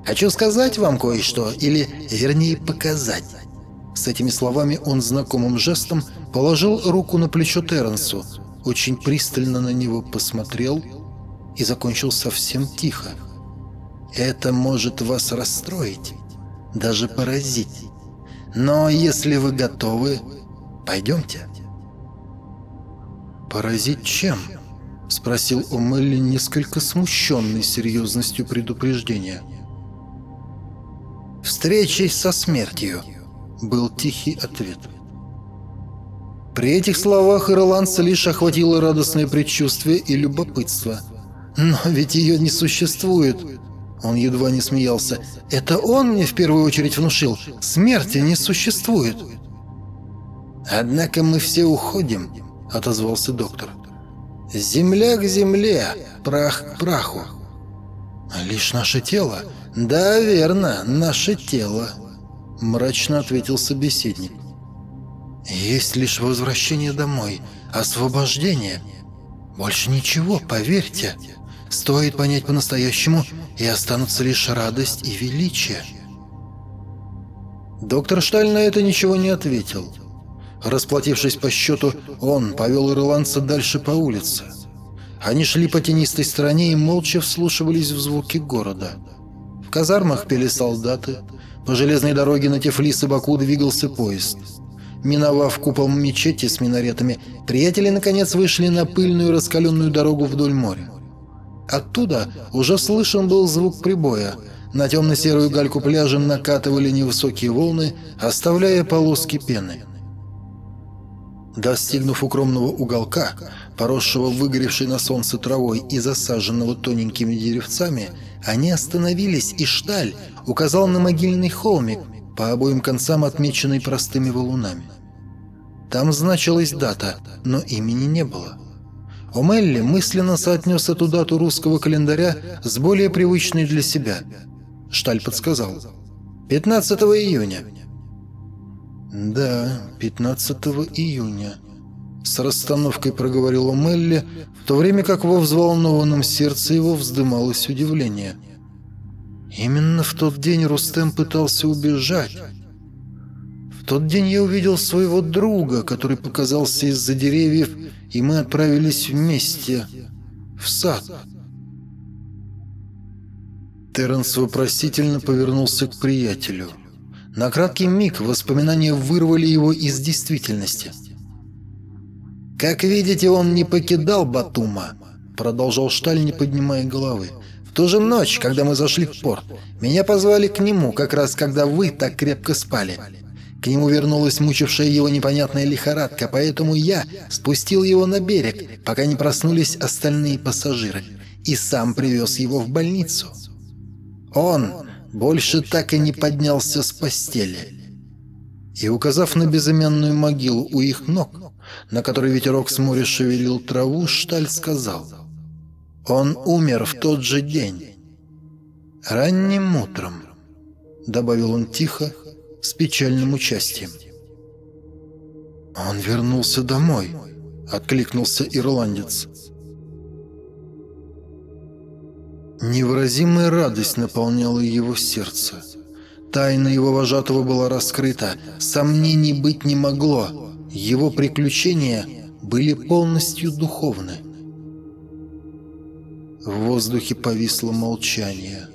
хочу сказать вам кое-что, или, вернее, показать». С этими словами он знакомым жестом положил руку на плечо Терренсу, очень пристально на него посмотрел и закончил совсем тихо. «Это может вас расстроить, даже поразить. Но если вы готовы, пойдемте. «Поразить чем?» — спросил Омелли, несколько смущенный серьезностью предупреждения. «Встречей со смертью», — был тихий ответ. При этих словах ирландца лишь охватило радостное предчувствие и любопытство. «Но ведь ее не существует», он едва не смеялся. «Это он мне в первую очередь внушил. Смерти не существует». «Однако мы все уходим», — отозвался доктор. «Земля к земле, прах к праху». «Лишь наше тело?» «Да, верно, наше тело», — мрачно ответил собеседник. «Есть лишь возвращение домой, освобождение. Больше ничего, поверьте». Стоит понять по-настоящему, и останутся лишь радость и величие. Доктор Шталь на это ничего не ответил. Расплатившись по счету, он повел ирландца дальше по улице. Они шли по тенистой стороне и молча вслушивались в звуки города. В казармах пели солдаты. По железной дороге на Тифлис и Баку двигался поезд. Миновав купол мечети с минаретами, приятели наконец вышли на пыльную раскаленную дорогу вдоль моря. Оттуда уже слышен был звук прибоя. На темно-серую гальку пляжа накатывали невысокие волны, оставляя полоски пены. Достигнув укромного уголка, поросшего выгоревшей на солнце травой и засаженного тоненькими деревцами, они остановились, и Шталь указал на могильный холмик, по обоим концам отмеченный простыми валунами. Там значилась дата, но имени не было. Омелли мысленно соотнес эту дату русского календаря с более привычной для себя. Шталь подсказал. 15 июня. Да, 15 июня. С расстановкой проговорила Мелли, в то время как во взволнованном сердце его вздымалось удивление. Именно в тот день Рустем пытался убежать. В тот день я увидел своего друга, который показался из-за деревьев, и мы отправились вместе в сад. Терренс вопросительно повернулся к приятелю. На краткий миг воспоминания вырвали его из действительности. «Как видите, он не покидал Батума», — продолжал Шталь, не поднимая головы. «В ту же ночь, когда мы зашли в порт, меня позвали к нему, как раз когда вы так крепко спали. К нему вернулась мучившая его непонятная лихорадка, поэтому я спустил его на берег, пока не проснулись остальные пассажиры, и сам привез его в больницу. Он больше так и не поднялся с постели. И, указав на безымянную могилу у их ног, на которой ветерок с моря шевелил траву, Шталь сказал, «Он умер в тот же день, ранним утром», — добавил он тихо, с печальным участием. «Он вернулся домой», — откликнулся ирландец. Невыразимая радость наполняла его сердце. Тайна его вожатого была раскрыта, сомнений быть не могло. Его приключения были полностью духовны. В воздухе повисло молчание.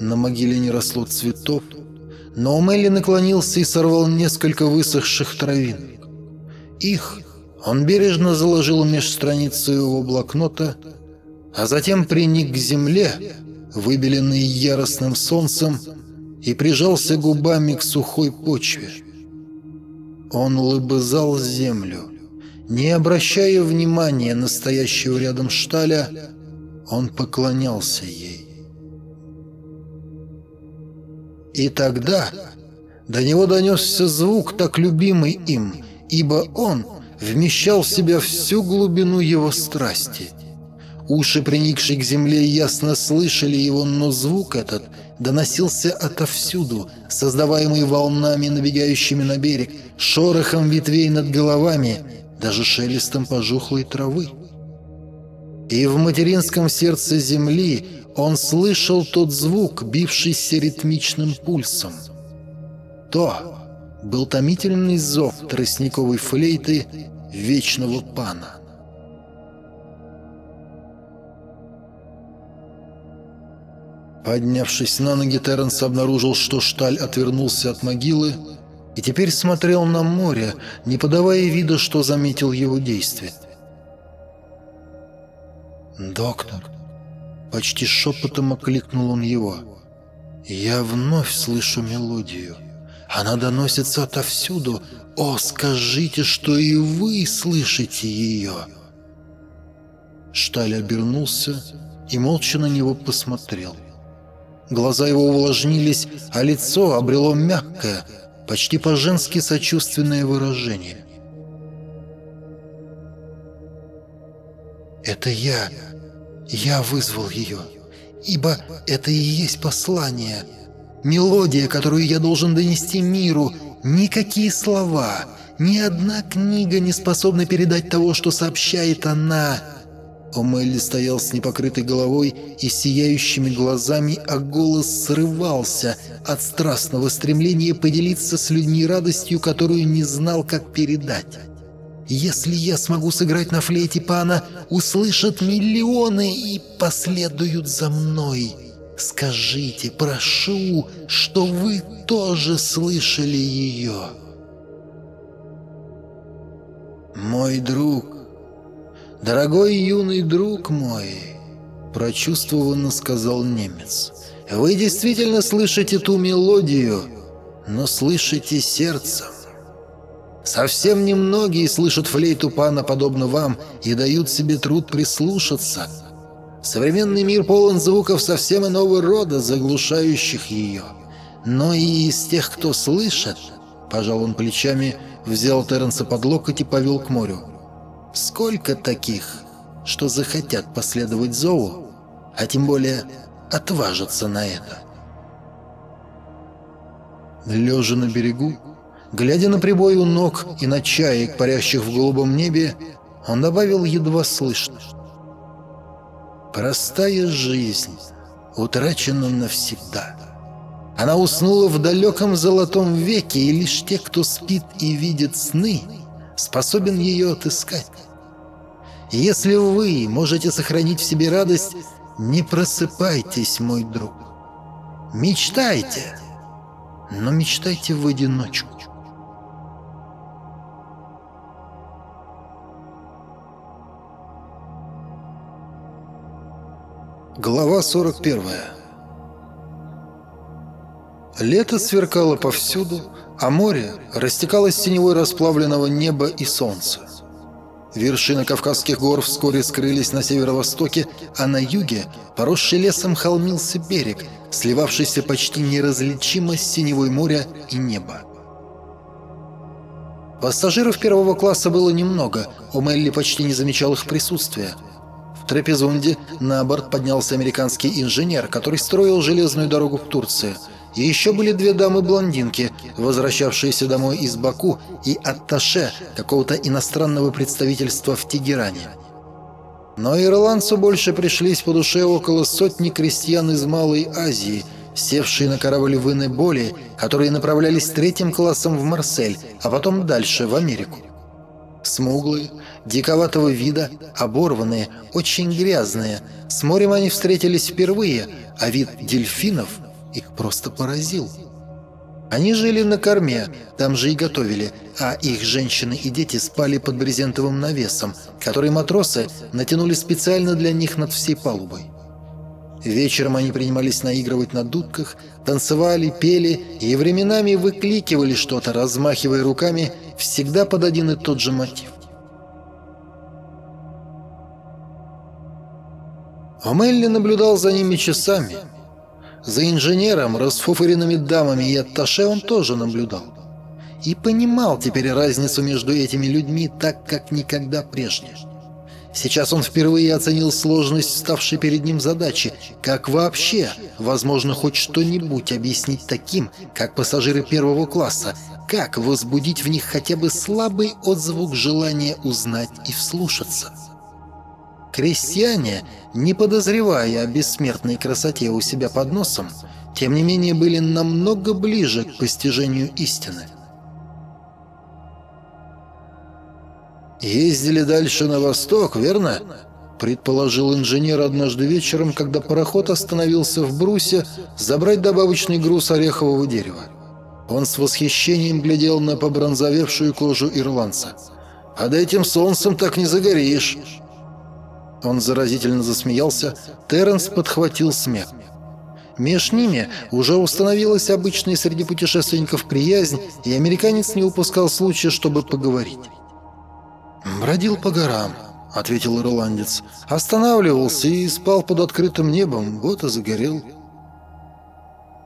На могиле не росло цветов, но Мелли наклонился и сорвал несколько высохших травинок. Их он бережно заложил меж страниц своего блокнота а затем приник к земле, выбеленной яростным солнцем, и прижался губами к сухой почве. Он лыбызал землю. Не обращая внимания на стоящего рядом шталя, он поклонялся ей. И тогда до него донесся звук, так любимый им, ибо он вмещал в себя всю глубину его страсти — Уши, приникшие к земле, ясно слышали его, но звук этот доносился отовсюду, создаваемый волнами, набегающими на берег, шорохом ветвей над головами, даже шелестом пожухлой травы. И в материнском сердце земли он слышал тот звук, бившийся ритмичным пульсом. То был томительный зов тростниковой флейты вечного пана. Поднявшись на ноги, Терренс обнаружил, что Шталь отвернулся от могилы и теперь смотрел на море, не подавая вида, что заметил его действие. «Доктор!» — почти шепотом окликнул он его. «Я вновь слышу мелодию. Она доносится отовсюду. О, скажите, что и вы слышите ее!» Шталь обернулся и молча на него посмотрел. — Глаза его увлажнились, а лицо обрело мягкое, почти по-женски сочувственное выражение. «Это я. Я вызвал ее. Ибо это и есть послание. Мелодия, которую я должен донести миру. Никакие слова, ни одна книга не способна передать того, что сообщает она». Омелли стоял с непокрытой головой и сияющими глазами, а голос срывался от страстного стремления поделиться с людьми радостью, которую не знал, как передать. «Если я смогу сыграть на флейте пана, услышат миллионы и последуют за мной. Скажите, прошу, что вы тоже слышали ее». «Мой друг», «Дорогой юный друг мой», — прочувствованно сказал немец, — «вы действительно слышите ту мелодию, но слышите сердцем. Совсем немногие слышат флейту пана подобно вам и дают себе труд прислушаться. Современный мир полон звуков совсем иного рода, заглушающих ее. Но и из тех, кто слышит, пожал он плечами, взял Терренса под локоть и повел к морю. Сколько таких, что захотят последовать зову, а тем более отважатся на это? Лежа на берегу, Глядя на прибой у ног и на чаек, парящих в голубом небе, он добавил едва слышно. «Простая жизнь утрачена навсегда». Она уснула в далеком золотом веке, и лишь те, кто спит и видит сны, способен ее отыскать. Если вы можете сохранить в себе радость, не просыпайтесь, мой друг. Мечтайте, но мечтайте в одиночку. Глава 41 Лето сверкало повсюду, а море растекалось синевой расплавленного неба и солнца. Вершины Кавказских гор вскоре скрылись на северо-востоке, а на юге, поросший лесом, холмился берег, сливавшийся почти неразличимо с синевой моря и неба. Пассажиров первого класса было немного, у Мелли почти не замечал их присутствия. В Трапезунде на борт поднялся американский инженер, который строил железную дорогу к Турции – и еще были две дамы-блондинки, возвращавшиеся домой из Баку, и атташе какого-то иностранного представительства в Тегеране. Но ирландцу больше пришлись по душе около сотни крестьян из Малой Азии, севшие на корабль в Инеболи, которые направлялись третьим классом в Марсель, а потом дальше, в Америку. Смуглые, диковатого вида, оборванные, очень грязные. С морем они встретились впервые, а вид дельфинов – их просто поразил. Они жили на корме, там же и готовили, а их женщины и дети спали под брезентовым навесом, который матросы натянули специально для них над всей палубой. Вечером они принимались наигрывать на дудках, танцевали, пели и временами выкликивали что-то, размахивая руками, всегда под один и тот же мотив. Омелли наблюдал за ними часами – за инженером, расфуфыренными дамами и атташе он тоже наблюдал. И понимал теперь разницу между этими людьми так, как никогда прежде. Сейчас он впервые оценил сложность ставшей перед ним задачи, как вообще возможно хоть что-нибудь объяснить таким, как пассажиры первого класса, как возбудить в них хотя бы слабый отзвук желания узнать и вслушаться. Крестьяне, не подозревая о бессмертной красоте у себя под носом, тем не менее были намного ближе к постижению истины. «Ездили дальше на восток, верно?» — предположил инженер однажды вечером, когда пароход остановился в Брусе забрать добавочный груз орехового дерева. Он с восхищением глядел на побронзовевшую кожу ирландца. «Под этим солнцем так не загоришь!» Он заразительно засмеялся, Терренс подхватил смех. Меж ними уже установилась обычная среди путешественников приязнь, и американец не упускал случая, чтобы поговорить. «Бродил по горам», — ответил ирландец. «Останавливался и спал под открытым небом, вот и загорел».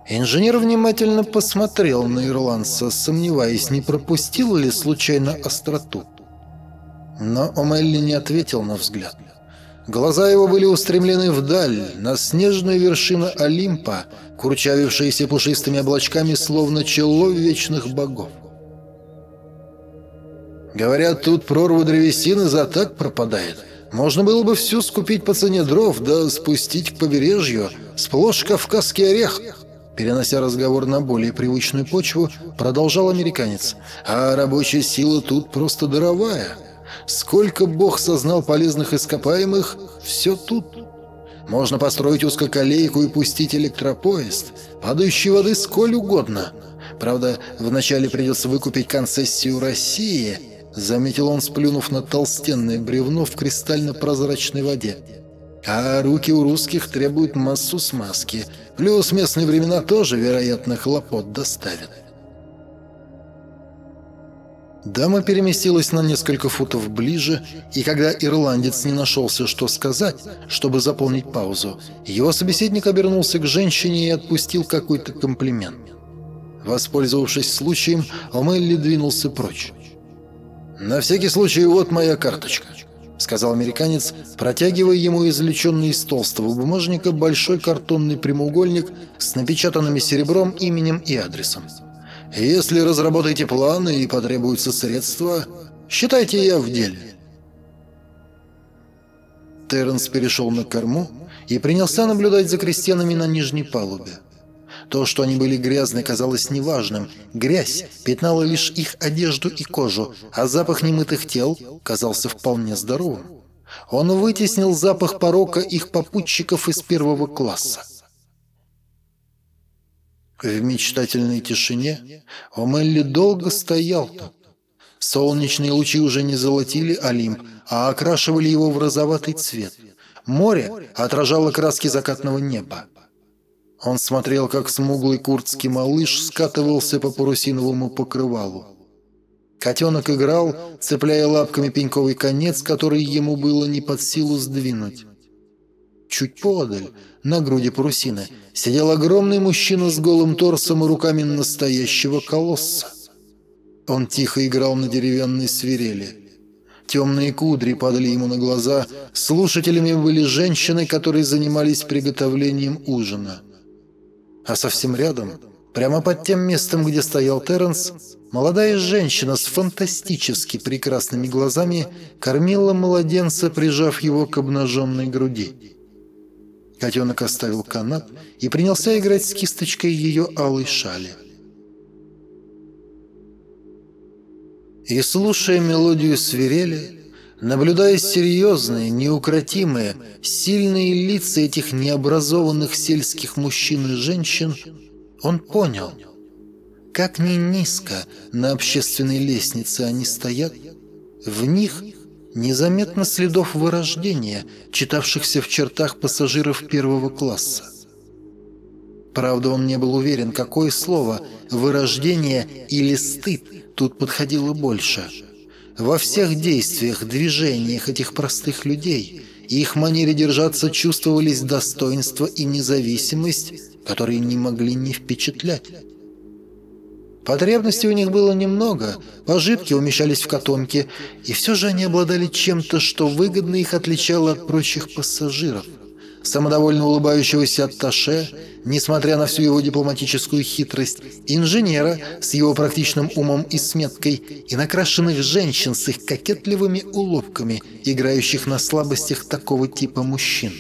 Инженер внимательно посмотрел на ирландца, сомневаясь, не пропустил ли случайно остроту. Но Омелли не ответил на взгляд. Глаза его были устремлены вдаль, на снежную вершину Олимпа, курчавившиеся пушистыми облачками, словно чело вечных богов. Говорят, тут прорва древесины за так пропадает. Можно было бы всю скупить по цене дров, да спустить к побережью, сплошь кавказский орех. Перенося разговор на более привычную почву, продолжал американец. А рабочая сила тут просто даровая. Сколько Бог сознал полезных ископаемых, все тут. Можно построить узкоколейку и пустить электропоезд, падающей воды сколь угодно. Правда, вначале придется выкупить концессию России, заметил он, сплюнув на толстенное бревно в кристально-прозрачной воде. А руки у русских требуют массу смазки, плюс местные времена тоже, вероятно, хлопот доставят. Дама переместилась на несколько футов ближе, и когда ирландец не нашелся, что сказать, чтобы заполнить паузу, его собеседник обернулся к женщине и отпустил какой-то комплимент. Воспользовавшись случаем, Омелли двинулся прочь. «На всякий случай вот моя карточка», — сказал американец, протягивая ему извлеченный из толстого бумажника большой картонный прямоугольник с напечатанными серебром именем и адресом. Если разработаете планы и потребуются средства, считайте я в деле». Терренс перешел на корму и принялся наблюдать за крестьянами на нижней палубе. То, что они были грязны, казалось неважным. Грязь пятнала лишь их одежду и кожу, а запах немытых тел казался вполне здоровым. Он вытеснил запах порока их попутчиков из первого класса. В мечтательной тишине Омелли долго стоял тут. Солнечные лучи уже не золотили Олимп, а окрашивали его в розоватый цвет. Море отражало краски закатного неба. Он смотрел, как смуглый курдский малыш скатывался по парусиновому покрывалу. Котенок играл, цепляя лапками пеньковый конец, который ему было не под силу сдвинуть. Чуть подаль, на груди парусины, сидел огромный мужчина с голым торсом и руками настоящего колосса. Он тихо играл на деревянной свирели. Темные кудри падали ему на глаза. Слушателями были женщины, которые занимались приготовлением ужина. А совсем рядом, прямо под тем местом, где стоял Терренс, молодая женщина с фантастически прекрасными глазами кормила младенца, прижав его к обнаженной груди. Котенок оставил канат и принялся играть с кисточкой ее алой шали. И слушая мелодию свирели, наблюдая серьезные, неукротимые, сильные лица этих необразованных сельских мужчин и женщин, он понял, как ни низко на общественной лестнице они стоят, в них незаметно следов вырождения, читавшихся в чертах пассажиров первого класса. Правда, он не был уверен, какое слово «вырождение» или «стыд» тут подходило больше. Во всех действиях, движениях этих простых людей и их манере держаться чувствовались достоинство и независимость, которые не могли не впечатлять. Потребностей у них было немного, пожитки умещались в котомке, и все же они обладали чем-то, что выгодно их отличало от прочих пассажиров – самодовольно улыбающегося атташе, несмотря на всю его дипломатическую хитрость, инженера с его практичным умом и сметкой, и накрашенных женщин с их кокетливыми уловками, играющих на слабостях такого типа мужчин.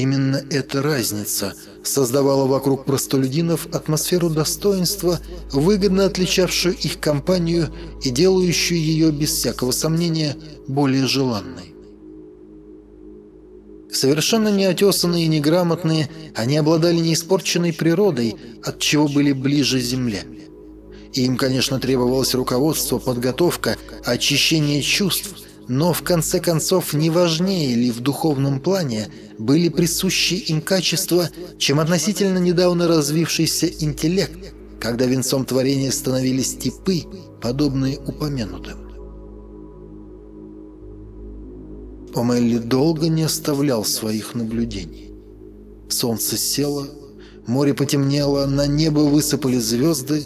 Именно эта разница создавала вокруг простолюдинов атмосферу достоинства, выгодно отличавшую их компанию и делающую ее, без всякого сомнения, более желанной. Совершенно неотесанные и неграмотные, они обладали неиспорченной природой, от чего были ближе земле. Им, конечно, требовалось руководство, подготовка, очищение чувств, но в конце концов не важнее ли в духовном плане были присущи им качества, чем относительно недавно развившийся интеллект, когда венцом творения становились типы, подобные упомянутым. Омелли долго не оставлял своих наблюдений. Солнце село, море потемнело, на небо высыпали звезды.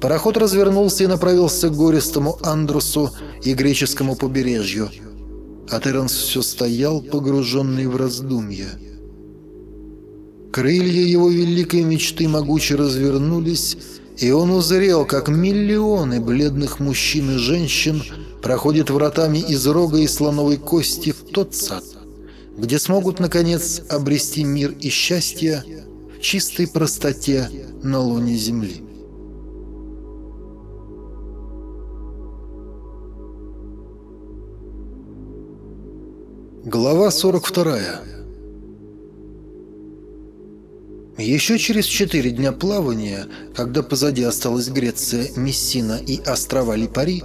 Пароход развернулся и направился к гористому Андрусу и греческому побережью. А Терренс все стоял, погруженный в раздумья. Крылья его великой мечты могуче развернулись, и он узрел, как миллионы бледных мужчин и женщин проходят вратами из рога и слоновой кости в тот сад, где смогут, наконец, обрести мир и счастье в чистой простоте на луне Земли. Глава 42 Еще через четыре дня плавания, когда позади осталась Греция, Мессина и острова Липари,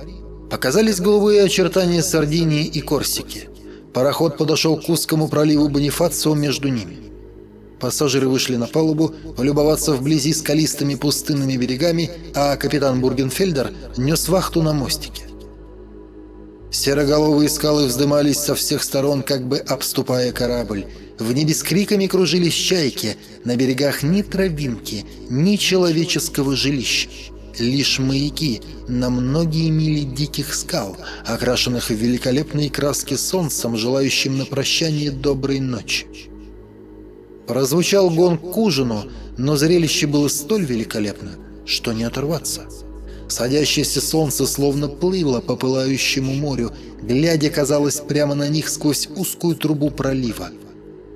Показались голубые очертания Сардинии и Корсики. Пароход подошел к узкому проливу Бонифацио между ними. Пассажиры вышли на палубу, полюбоваться вблизи скалистыми пустынными берегами, а капитан Бургенфельдер нес вахту на мостике. Сероголовые скалы вздымались со всех сторон, как бы обступая корабль. В небе с криками кружились чайки, на берегах ни травинки, ни человеческого жилища лишь маяки на многие мили диких скал, окрашенных в великолепные краски солнцем, желающим на прощание доброй ночи. Прозвучал гонг к ужину, но зрелище было столь великолепно, что не оторваться. Садящееся солнце словно плыло по пылающему морю, глядя, казалось, прямо на них сквозь узкую трубу пролива.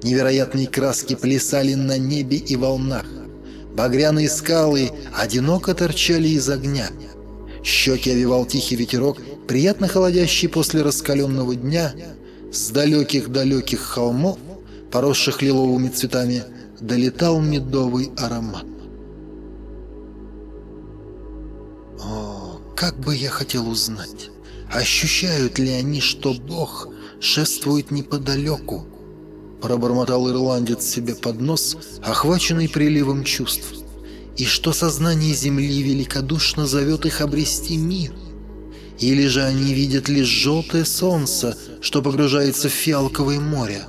Невероятные краски плясали на небе и волнах. Багряные скалы одиноко торчали из огня. Щеки овивал тихий ветерок, приятно холодящий после раскаленного дня. С далеких-далеких холмов, поросших лиловыми цветами, долетал медовый аромат. Как бы я хотел узнать, ощущают ли они, что Бог шествует неподалеку, Пробормотал ирландец себе под нос, охваченный приливом чувств. И что сознание Земли великодушно зовет их обрести мир. Или же они видят лишь желтое солнце, что погружается в фиалковое море.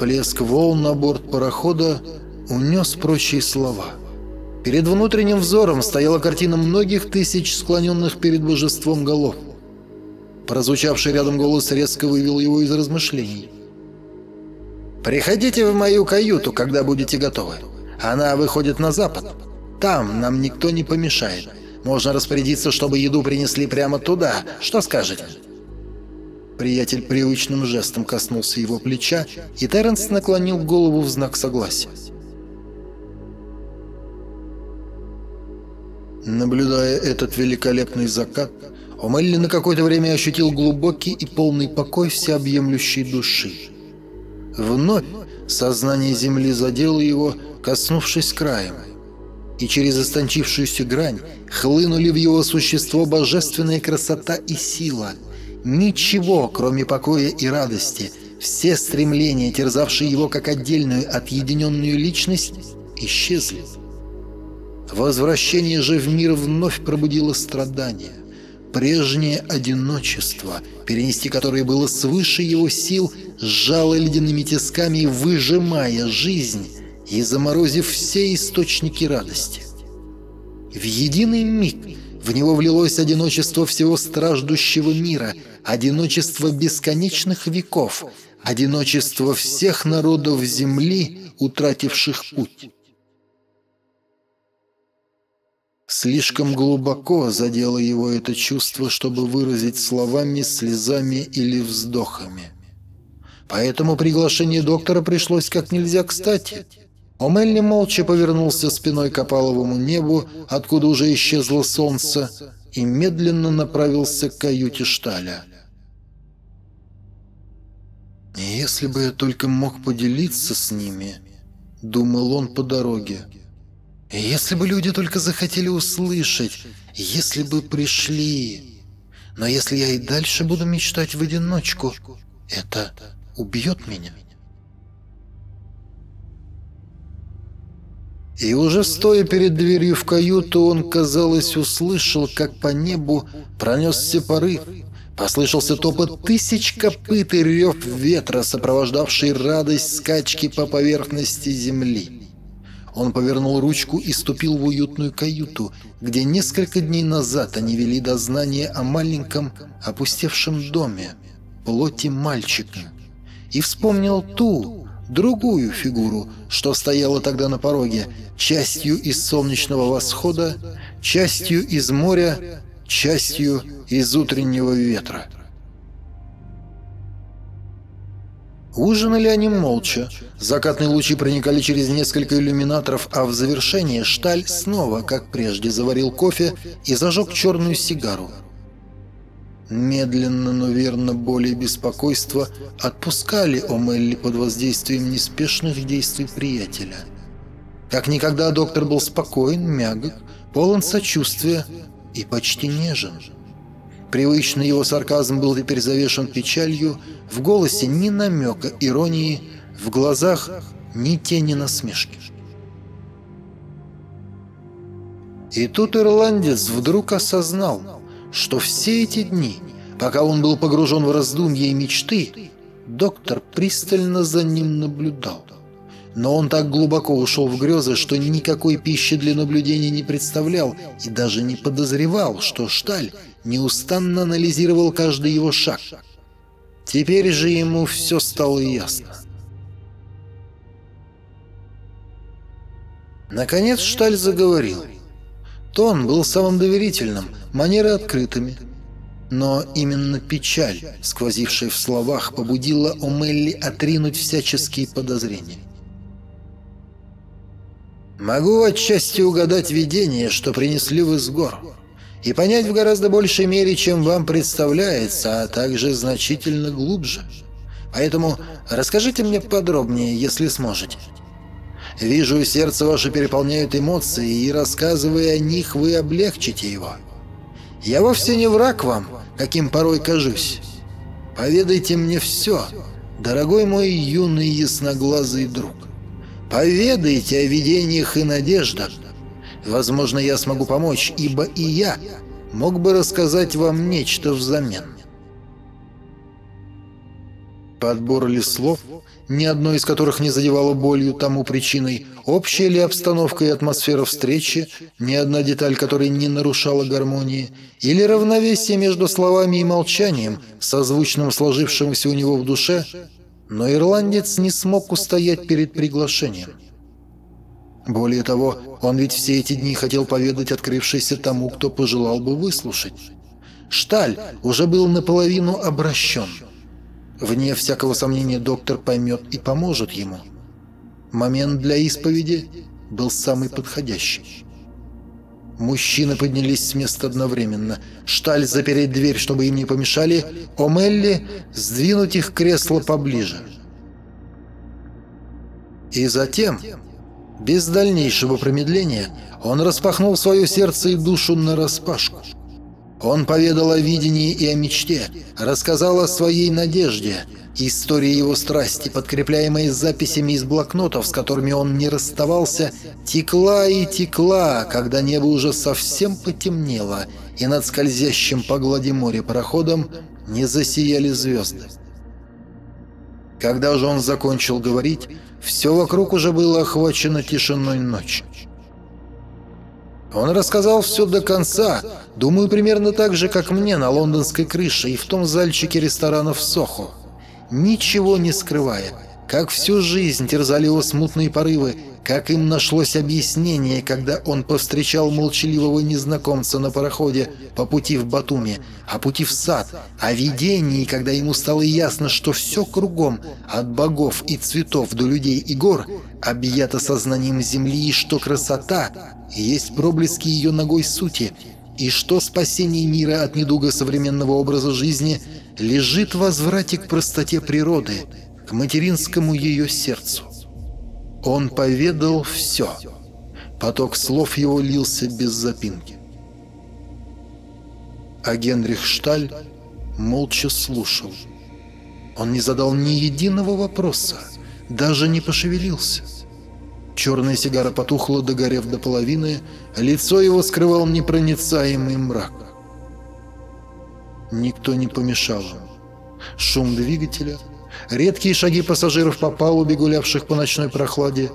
Плеск волн на борт парохода унес прочие слова. Перед внутренним взором стояла картина многих тысяч склоненных перед божеством голов. Прозвучавший рядом голос резко вывел его из размышлений. «Приходите в мою каюту, когда будете готовы. Она выходит на запад. Там нам никто не помешает. Можно распорядиться, чтобы еду принесли прямо туда. Что скажете?» Приятель привычным жестом коснулся его плеча, и Терренс наклонил голову в знак согласия. Наблюдая этот великолепный закат, Омелли на какое-то время ощутил глубокий и полный покой всеобъемлющей души. Вновь сознание Земли задело его, коснувшись краем. И через истончившуюся грань хлынули в его существо божественная красота и сила. Ничего, кроме покоя и радости, все стремления, терзавшие его как отдельную отъединенную личность, исчезли. Возвращение же в мир вновь пробудило страдания прежнее одиночество, перенести которое было свыше его сил, сжало ледяными тисками, выжимая жизнь и заморозив все источники радости. В единый миг в него влилось одиночество всего страждущего мира, одиночество бесконечных веков, одиночество всех народов Земли, утративших путь. Слишком глубоко задело его это чувство, чтобы выразить словами, слезами или вздохами. Поэтому приглашение доктора пришлось как нельзя кстати. Омелли молча повернулся спиной к опаловому небу, откуда уже исчезло солнце, и медленно направился к каюте Шталя. «Если бы я только мог поделиться с ними», — думал он по дороге, — если бы люди только захотели услышать, если бы пришли. Но если я и дальше буду мечтать в одиночку, это убьет меня. И уже стоя перед дверью в каюту, он, казалось, услышал, как по небу пронесся порыв. Послышался топот тысяч копыт и рев ветра, сопровождавший радость скачки по поверхности земли. Он повернул ручку и ступил в уютную каюту, где несколько дней назад они вели дознание о маленьком опустевшем доме, плоти мальчика. И вспомнил ту, другую фигуру, что стояла тогда на пороге, частью из солнечного восхода, частью из моря, частью из утреннего ветра. Ужинали они молча. Закатные лучи проникали через несколько иллюминаторов, а в завершение Шталь снова, как прежде, заварил кофе и зажег черную сигару. Медленно, но верно, боли и беспокойство отпускали Омелли под воздействием неспешных действий приятеля. Как никогда доктор был спокоен, мягок, полон сочувствия и почти нежен. Привычный его сарказм был теперь завешен печалью, в голосе ни намека иронии, в глазах ни тени насмешки. И тут ирландец вдруг осознал, что все эти дни, пока он был погружен в раздумья и мечты, доктор пристально за ним наблюдал. Но он так глубоко ушел в грезы, что никакой пищи для наблюдения не представлял и даже не подозревал, что Шталь неустанно анализировал каждый его шаг. Теперь же ему все стало ясно. Наконец Шталь заговорил. Тон был самым доверительным, манеры открытыми. Но именно печаль, сквозившая в словах, побудила Омелли отринуть всяческие подозрения. «Могу отчасти угадать видение, что принесли вы с гор, и понять в гораздо большей мере, чем вам представляется, а также значительно глубже. Поэтому расскажите мне подробнее, если сможете». Вижу, сердце ваше переполняют эмоции, и, рассказывая о них, вы облегчите его. Я вовсе не враг вам, каким порой кажусь. Поведайте мне все, дорогой мой юный ясноглазый друг. Поведайте о видениях и надеждах. Возможно, я смогу помочь, ибо и я мог бы рассказать вам нечто взамен. Подбор ли слов ни одно из которых не задевало болью тому причиной, общая ли обстановка и атмосфера встречи, ни одна деталь которой не нарушала гармонии, или равновесие между словами и молчанием, созвучным сложившимся у него в душе, но ирландец не смог устоять перед приглашением. Более того, он ведь все эти дни хотел поведать открывшийся тому, кто пожелал бы выслушать. Шталь уже был наполовину обращен – Вне всякого сомнения доктор поймет и поможет ему. Момент для исповеди был самый подходящий. Мужчины поднялись с места одновременно. Шталь запереть дверь, чтобы им не помешали, Омелли сдвинуть их кресло поближе. И затем, без дальнейшего промедления, он распахнул свое сердце и душу нараспашку. Он поведал о видении и о мечте, рассказал о своей надежде. История его страсти, подкрепляемая записями из блокнотов, с которыми он не расставался, текла и текла, когда небо уже совсем потемнело, и над скользящим по глади моря пароходом не засияли звезды. Когда же он закончил говорить, все вокруг уже было охвачено тишиной ночи. Он рассказал все до конца, думаю, примерно так же, как мне на лондонской крыше и в том зальчике ресторана в Сохо. Ничего не скрывая, как всю жизнь терзали его смутные порывы, как им нашлось объяснение, когда он повстречал молчаливого незнакомца на пароходе по пути в Батуми, а пути в сад, о видении, когда ему стало ясно, что все кругом, от богов и цветов до людей и гор, объято сознанием земли, и что красота есть проблески ее ногой сути, и что спасение мира от недуга современного образа жизни лежит в возврате к простоте природы, к материнскому ее сердцу. Он поведал все. Поток слов его лился без запинки. А Генрих Шталь молча слушал. Он не задал ни единого вопроса, даже не пошевелился. Черная сигара потухла, догорев до половины, лицо его скрывал непроницаемый мрак. Никто не помешал ему. Шум двигателя, редкие шаги пассажиров по палубе, гулявших по ночной прохладе,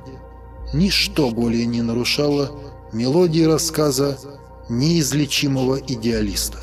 ничто более не нарушало мелодии рассказа неизлечимого идеалиста.